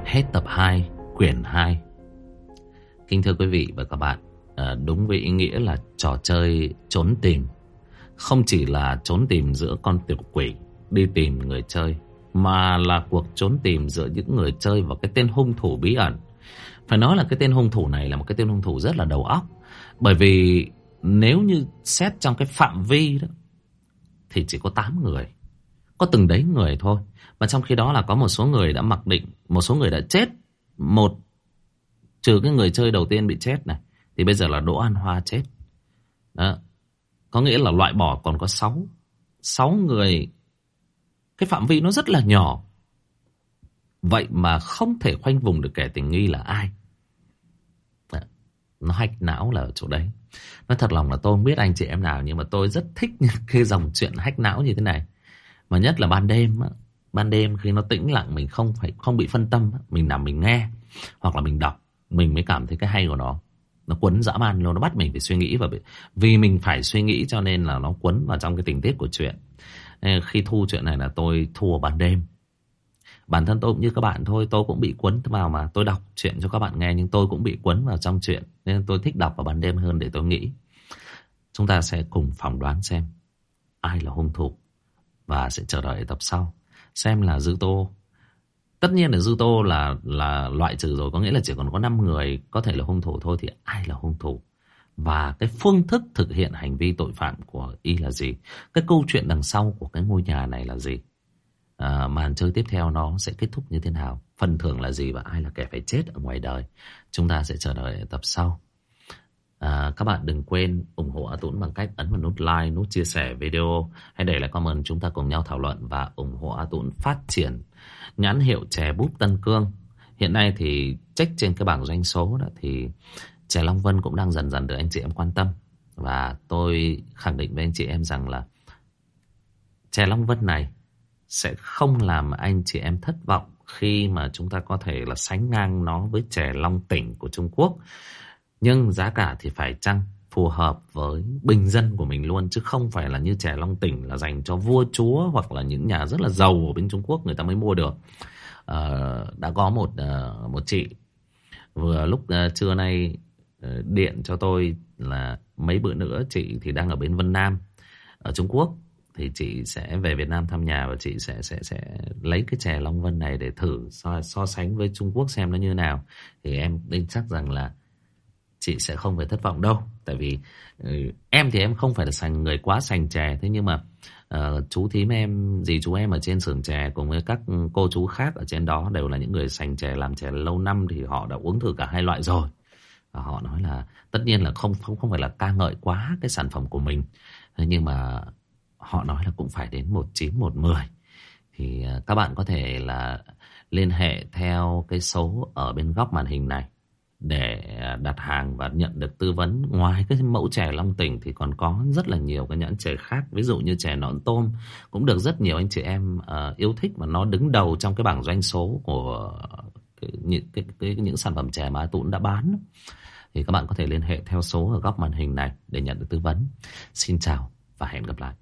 Speaker 1: Hết tập 2, quyển 2. Kính thưa quý vị và các bạn, à, đúng với ý nghĩa là trò chơi trốn tìm không chỉ là trốn tìm giữa con tiểu quỷ đi tìm người chơi, mà là cuộc trốn tìm giữa những người chơi và cái tên hung thủ bí ẩn. Phải nói là cái tên hung thủ này là một cái tên hung thủ rất là đầu óc. Bởi vì nếu như xét trong cái phạm vi đó, thì chỉ có 8 người. Có từng đấy người thôi. Và trong khi đó là có một số người đã mặc định, một số người đã chết. Một, trừ cái người chơi đầu tiên bị chết này, thì bây giờ là Đỗ An Hoa chết. Đó. Có nghĩa là loại bỏ còn có 6 6 người, Cái phạm vi nó rất là nhỏ Vậy mà không thể khoanh vùng được kẻ tình nghi là ai. Dạ, nó hạch não là ở chỗ đấy. nó thật lòng là tôi không biết anh chị em nào, nhưng mà tôi rất thích những cái dòng chuyện hách não như thế này. Mà nhất là ban đêm. Ban đêm khi nó tĩnh lặng, mình không phải, không bị phân tâm. Mình nằm mình nghe, hoặc là mình đọc. Mình mới cảm thấy cái hay của nó. Nó quấn dã man luôn. Nó bắt mình phải suy nghĩ. và Vì mình phải suy nghĩ cho nên là nó quấn vào trong cái tình tiết của chuyện. Khi thu chuyện này là tôi thu vào ban đêm. Bản thân tôi cũng như các bạn thôi, Tôi cũng bị cuốn vào mà Tôi đọc chuyện cho các bạn nghe Nhưng tôi cũng bị cuốn vào trong chuyện Nên tôi thích đọc vào ban đêm hơn để tôi nghĩ Chúng ta sẽ cùng phỏng đoán xem Ai là hung thủ Và sẽ chờ đợi tập sau Xem là Dư Tô Tất nhiên là Dư Tô là là loại trừ rồi Có nghĩa là chỉ còn có 5 người Có thể là hung thủ thôi Thì ai là hung thủ? Và cái phương thức thực hiện hành vi tội phạm của Y là gì? Cái câu chuyện đằng sau của cái ngôi nhà này là gì? À, màn chơi tiếp theo nó sẽ kết thúc như thế nào? Phần thưởng là gì và ai là kẻ phải chết ở ngoài đời? Chúng ta sẽ chờ đợi tập sau. À, các bạn đừng quên ủng hộ A Tuấn bằng cách ấn vào nút like nút chia sẻ video. Hãy để lại comment chúng ta cùng nhau thảo luận và ủng hộ A Tuấn phát triển nhãn hiệu chè búp Tân Cương. Hiện nay thì check trên cái bảng doanh số đó thì chè Long Vân cũng đang dần dần được anh chị em quan tâm. Và tôi khẳng định với anh chị em rằng là chè Long Vân này sẽ không làm anh chị em thất vọng khi mà chúng ta có thể là sánh ngang nó với chè long tỉnh của Trung Quốc. Nhưng giá cả thì phải chăng? Phù hợp với bình dân của mình luôn chứ không phải là như chè long tỉnh là dành cho vua chúa hoặc là những nhà rất là giàu ở bên Trung Quốc người ta mới mua được. À, đã có một à, một chị vừa lúc à, trưa nay à, điện cho tôi là mấy bữa nữa chị thì đang ở bên Vân Nam ở Trung Quốc thì chị sẽ về Việt Nam thăm nhà và chị sẽ sẽ sẽ lấy cái chè Long Vân này để thử so, so sánh với Trung Quốc xem nó như nào thì em tin chắc rằng là chị sẽ không phải thất vọng đâu. Tại vì uh, em thì em không phải là sành người quá sành chè. Thế nhưng mà uh, chú thím em dì chú em ở trên xưởng chè cùng với các cô chú khác ở trên đó đều là những người sành chè làm chè lâu năm thì họ đã uống thử cả hai loại rồi. Và họ nói là tất nhiên là không không không phải là ca ngợi quá cái sản phẩm của mình. Thế nhưng mà họ nói là cũng phải đến 19, 110. Thì uh, các bạn có thể là liên hệ theo cái số ở bên góc màn hình này để à, đặt hàng và nhận được tư vấn. Ngoài cái mẫu chè Long Tỉnh thì còn có rất là nhiều cái nhãn chè khác. Ví dụ như chè nõn tôm cũng được rất nhiều anh chị em uh, yêu thích và nó đứng đầu trong cái bảng doanh số của cái, những, cái, cái, những sản phẩm chè mà Tũng đã bán. Thì các bạn có thể liên hệ theo số ở góc màn hình này để nhận được tư vấn. Xin chào và hẹn gặp lại.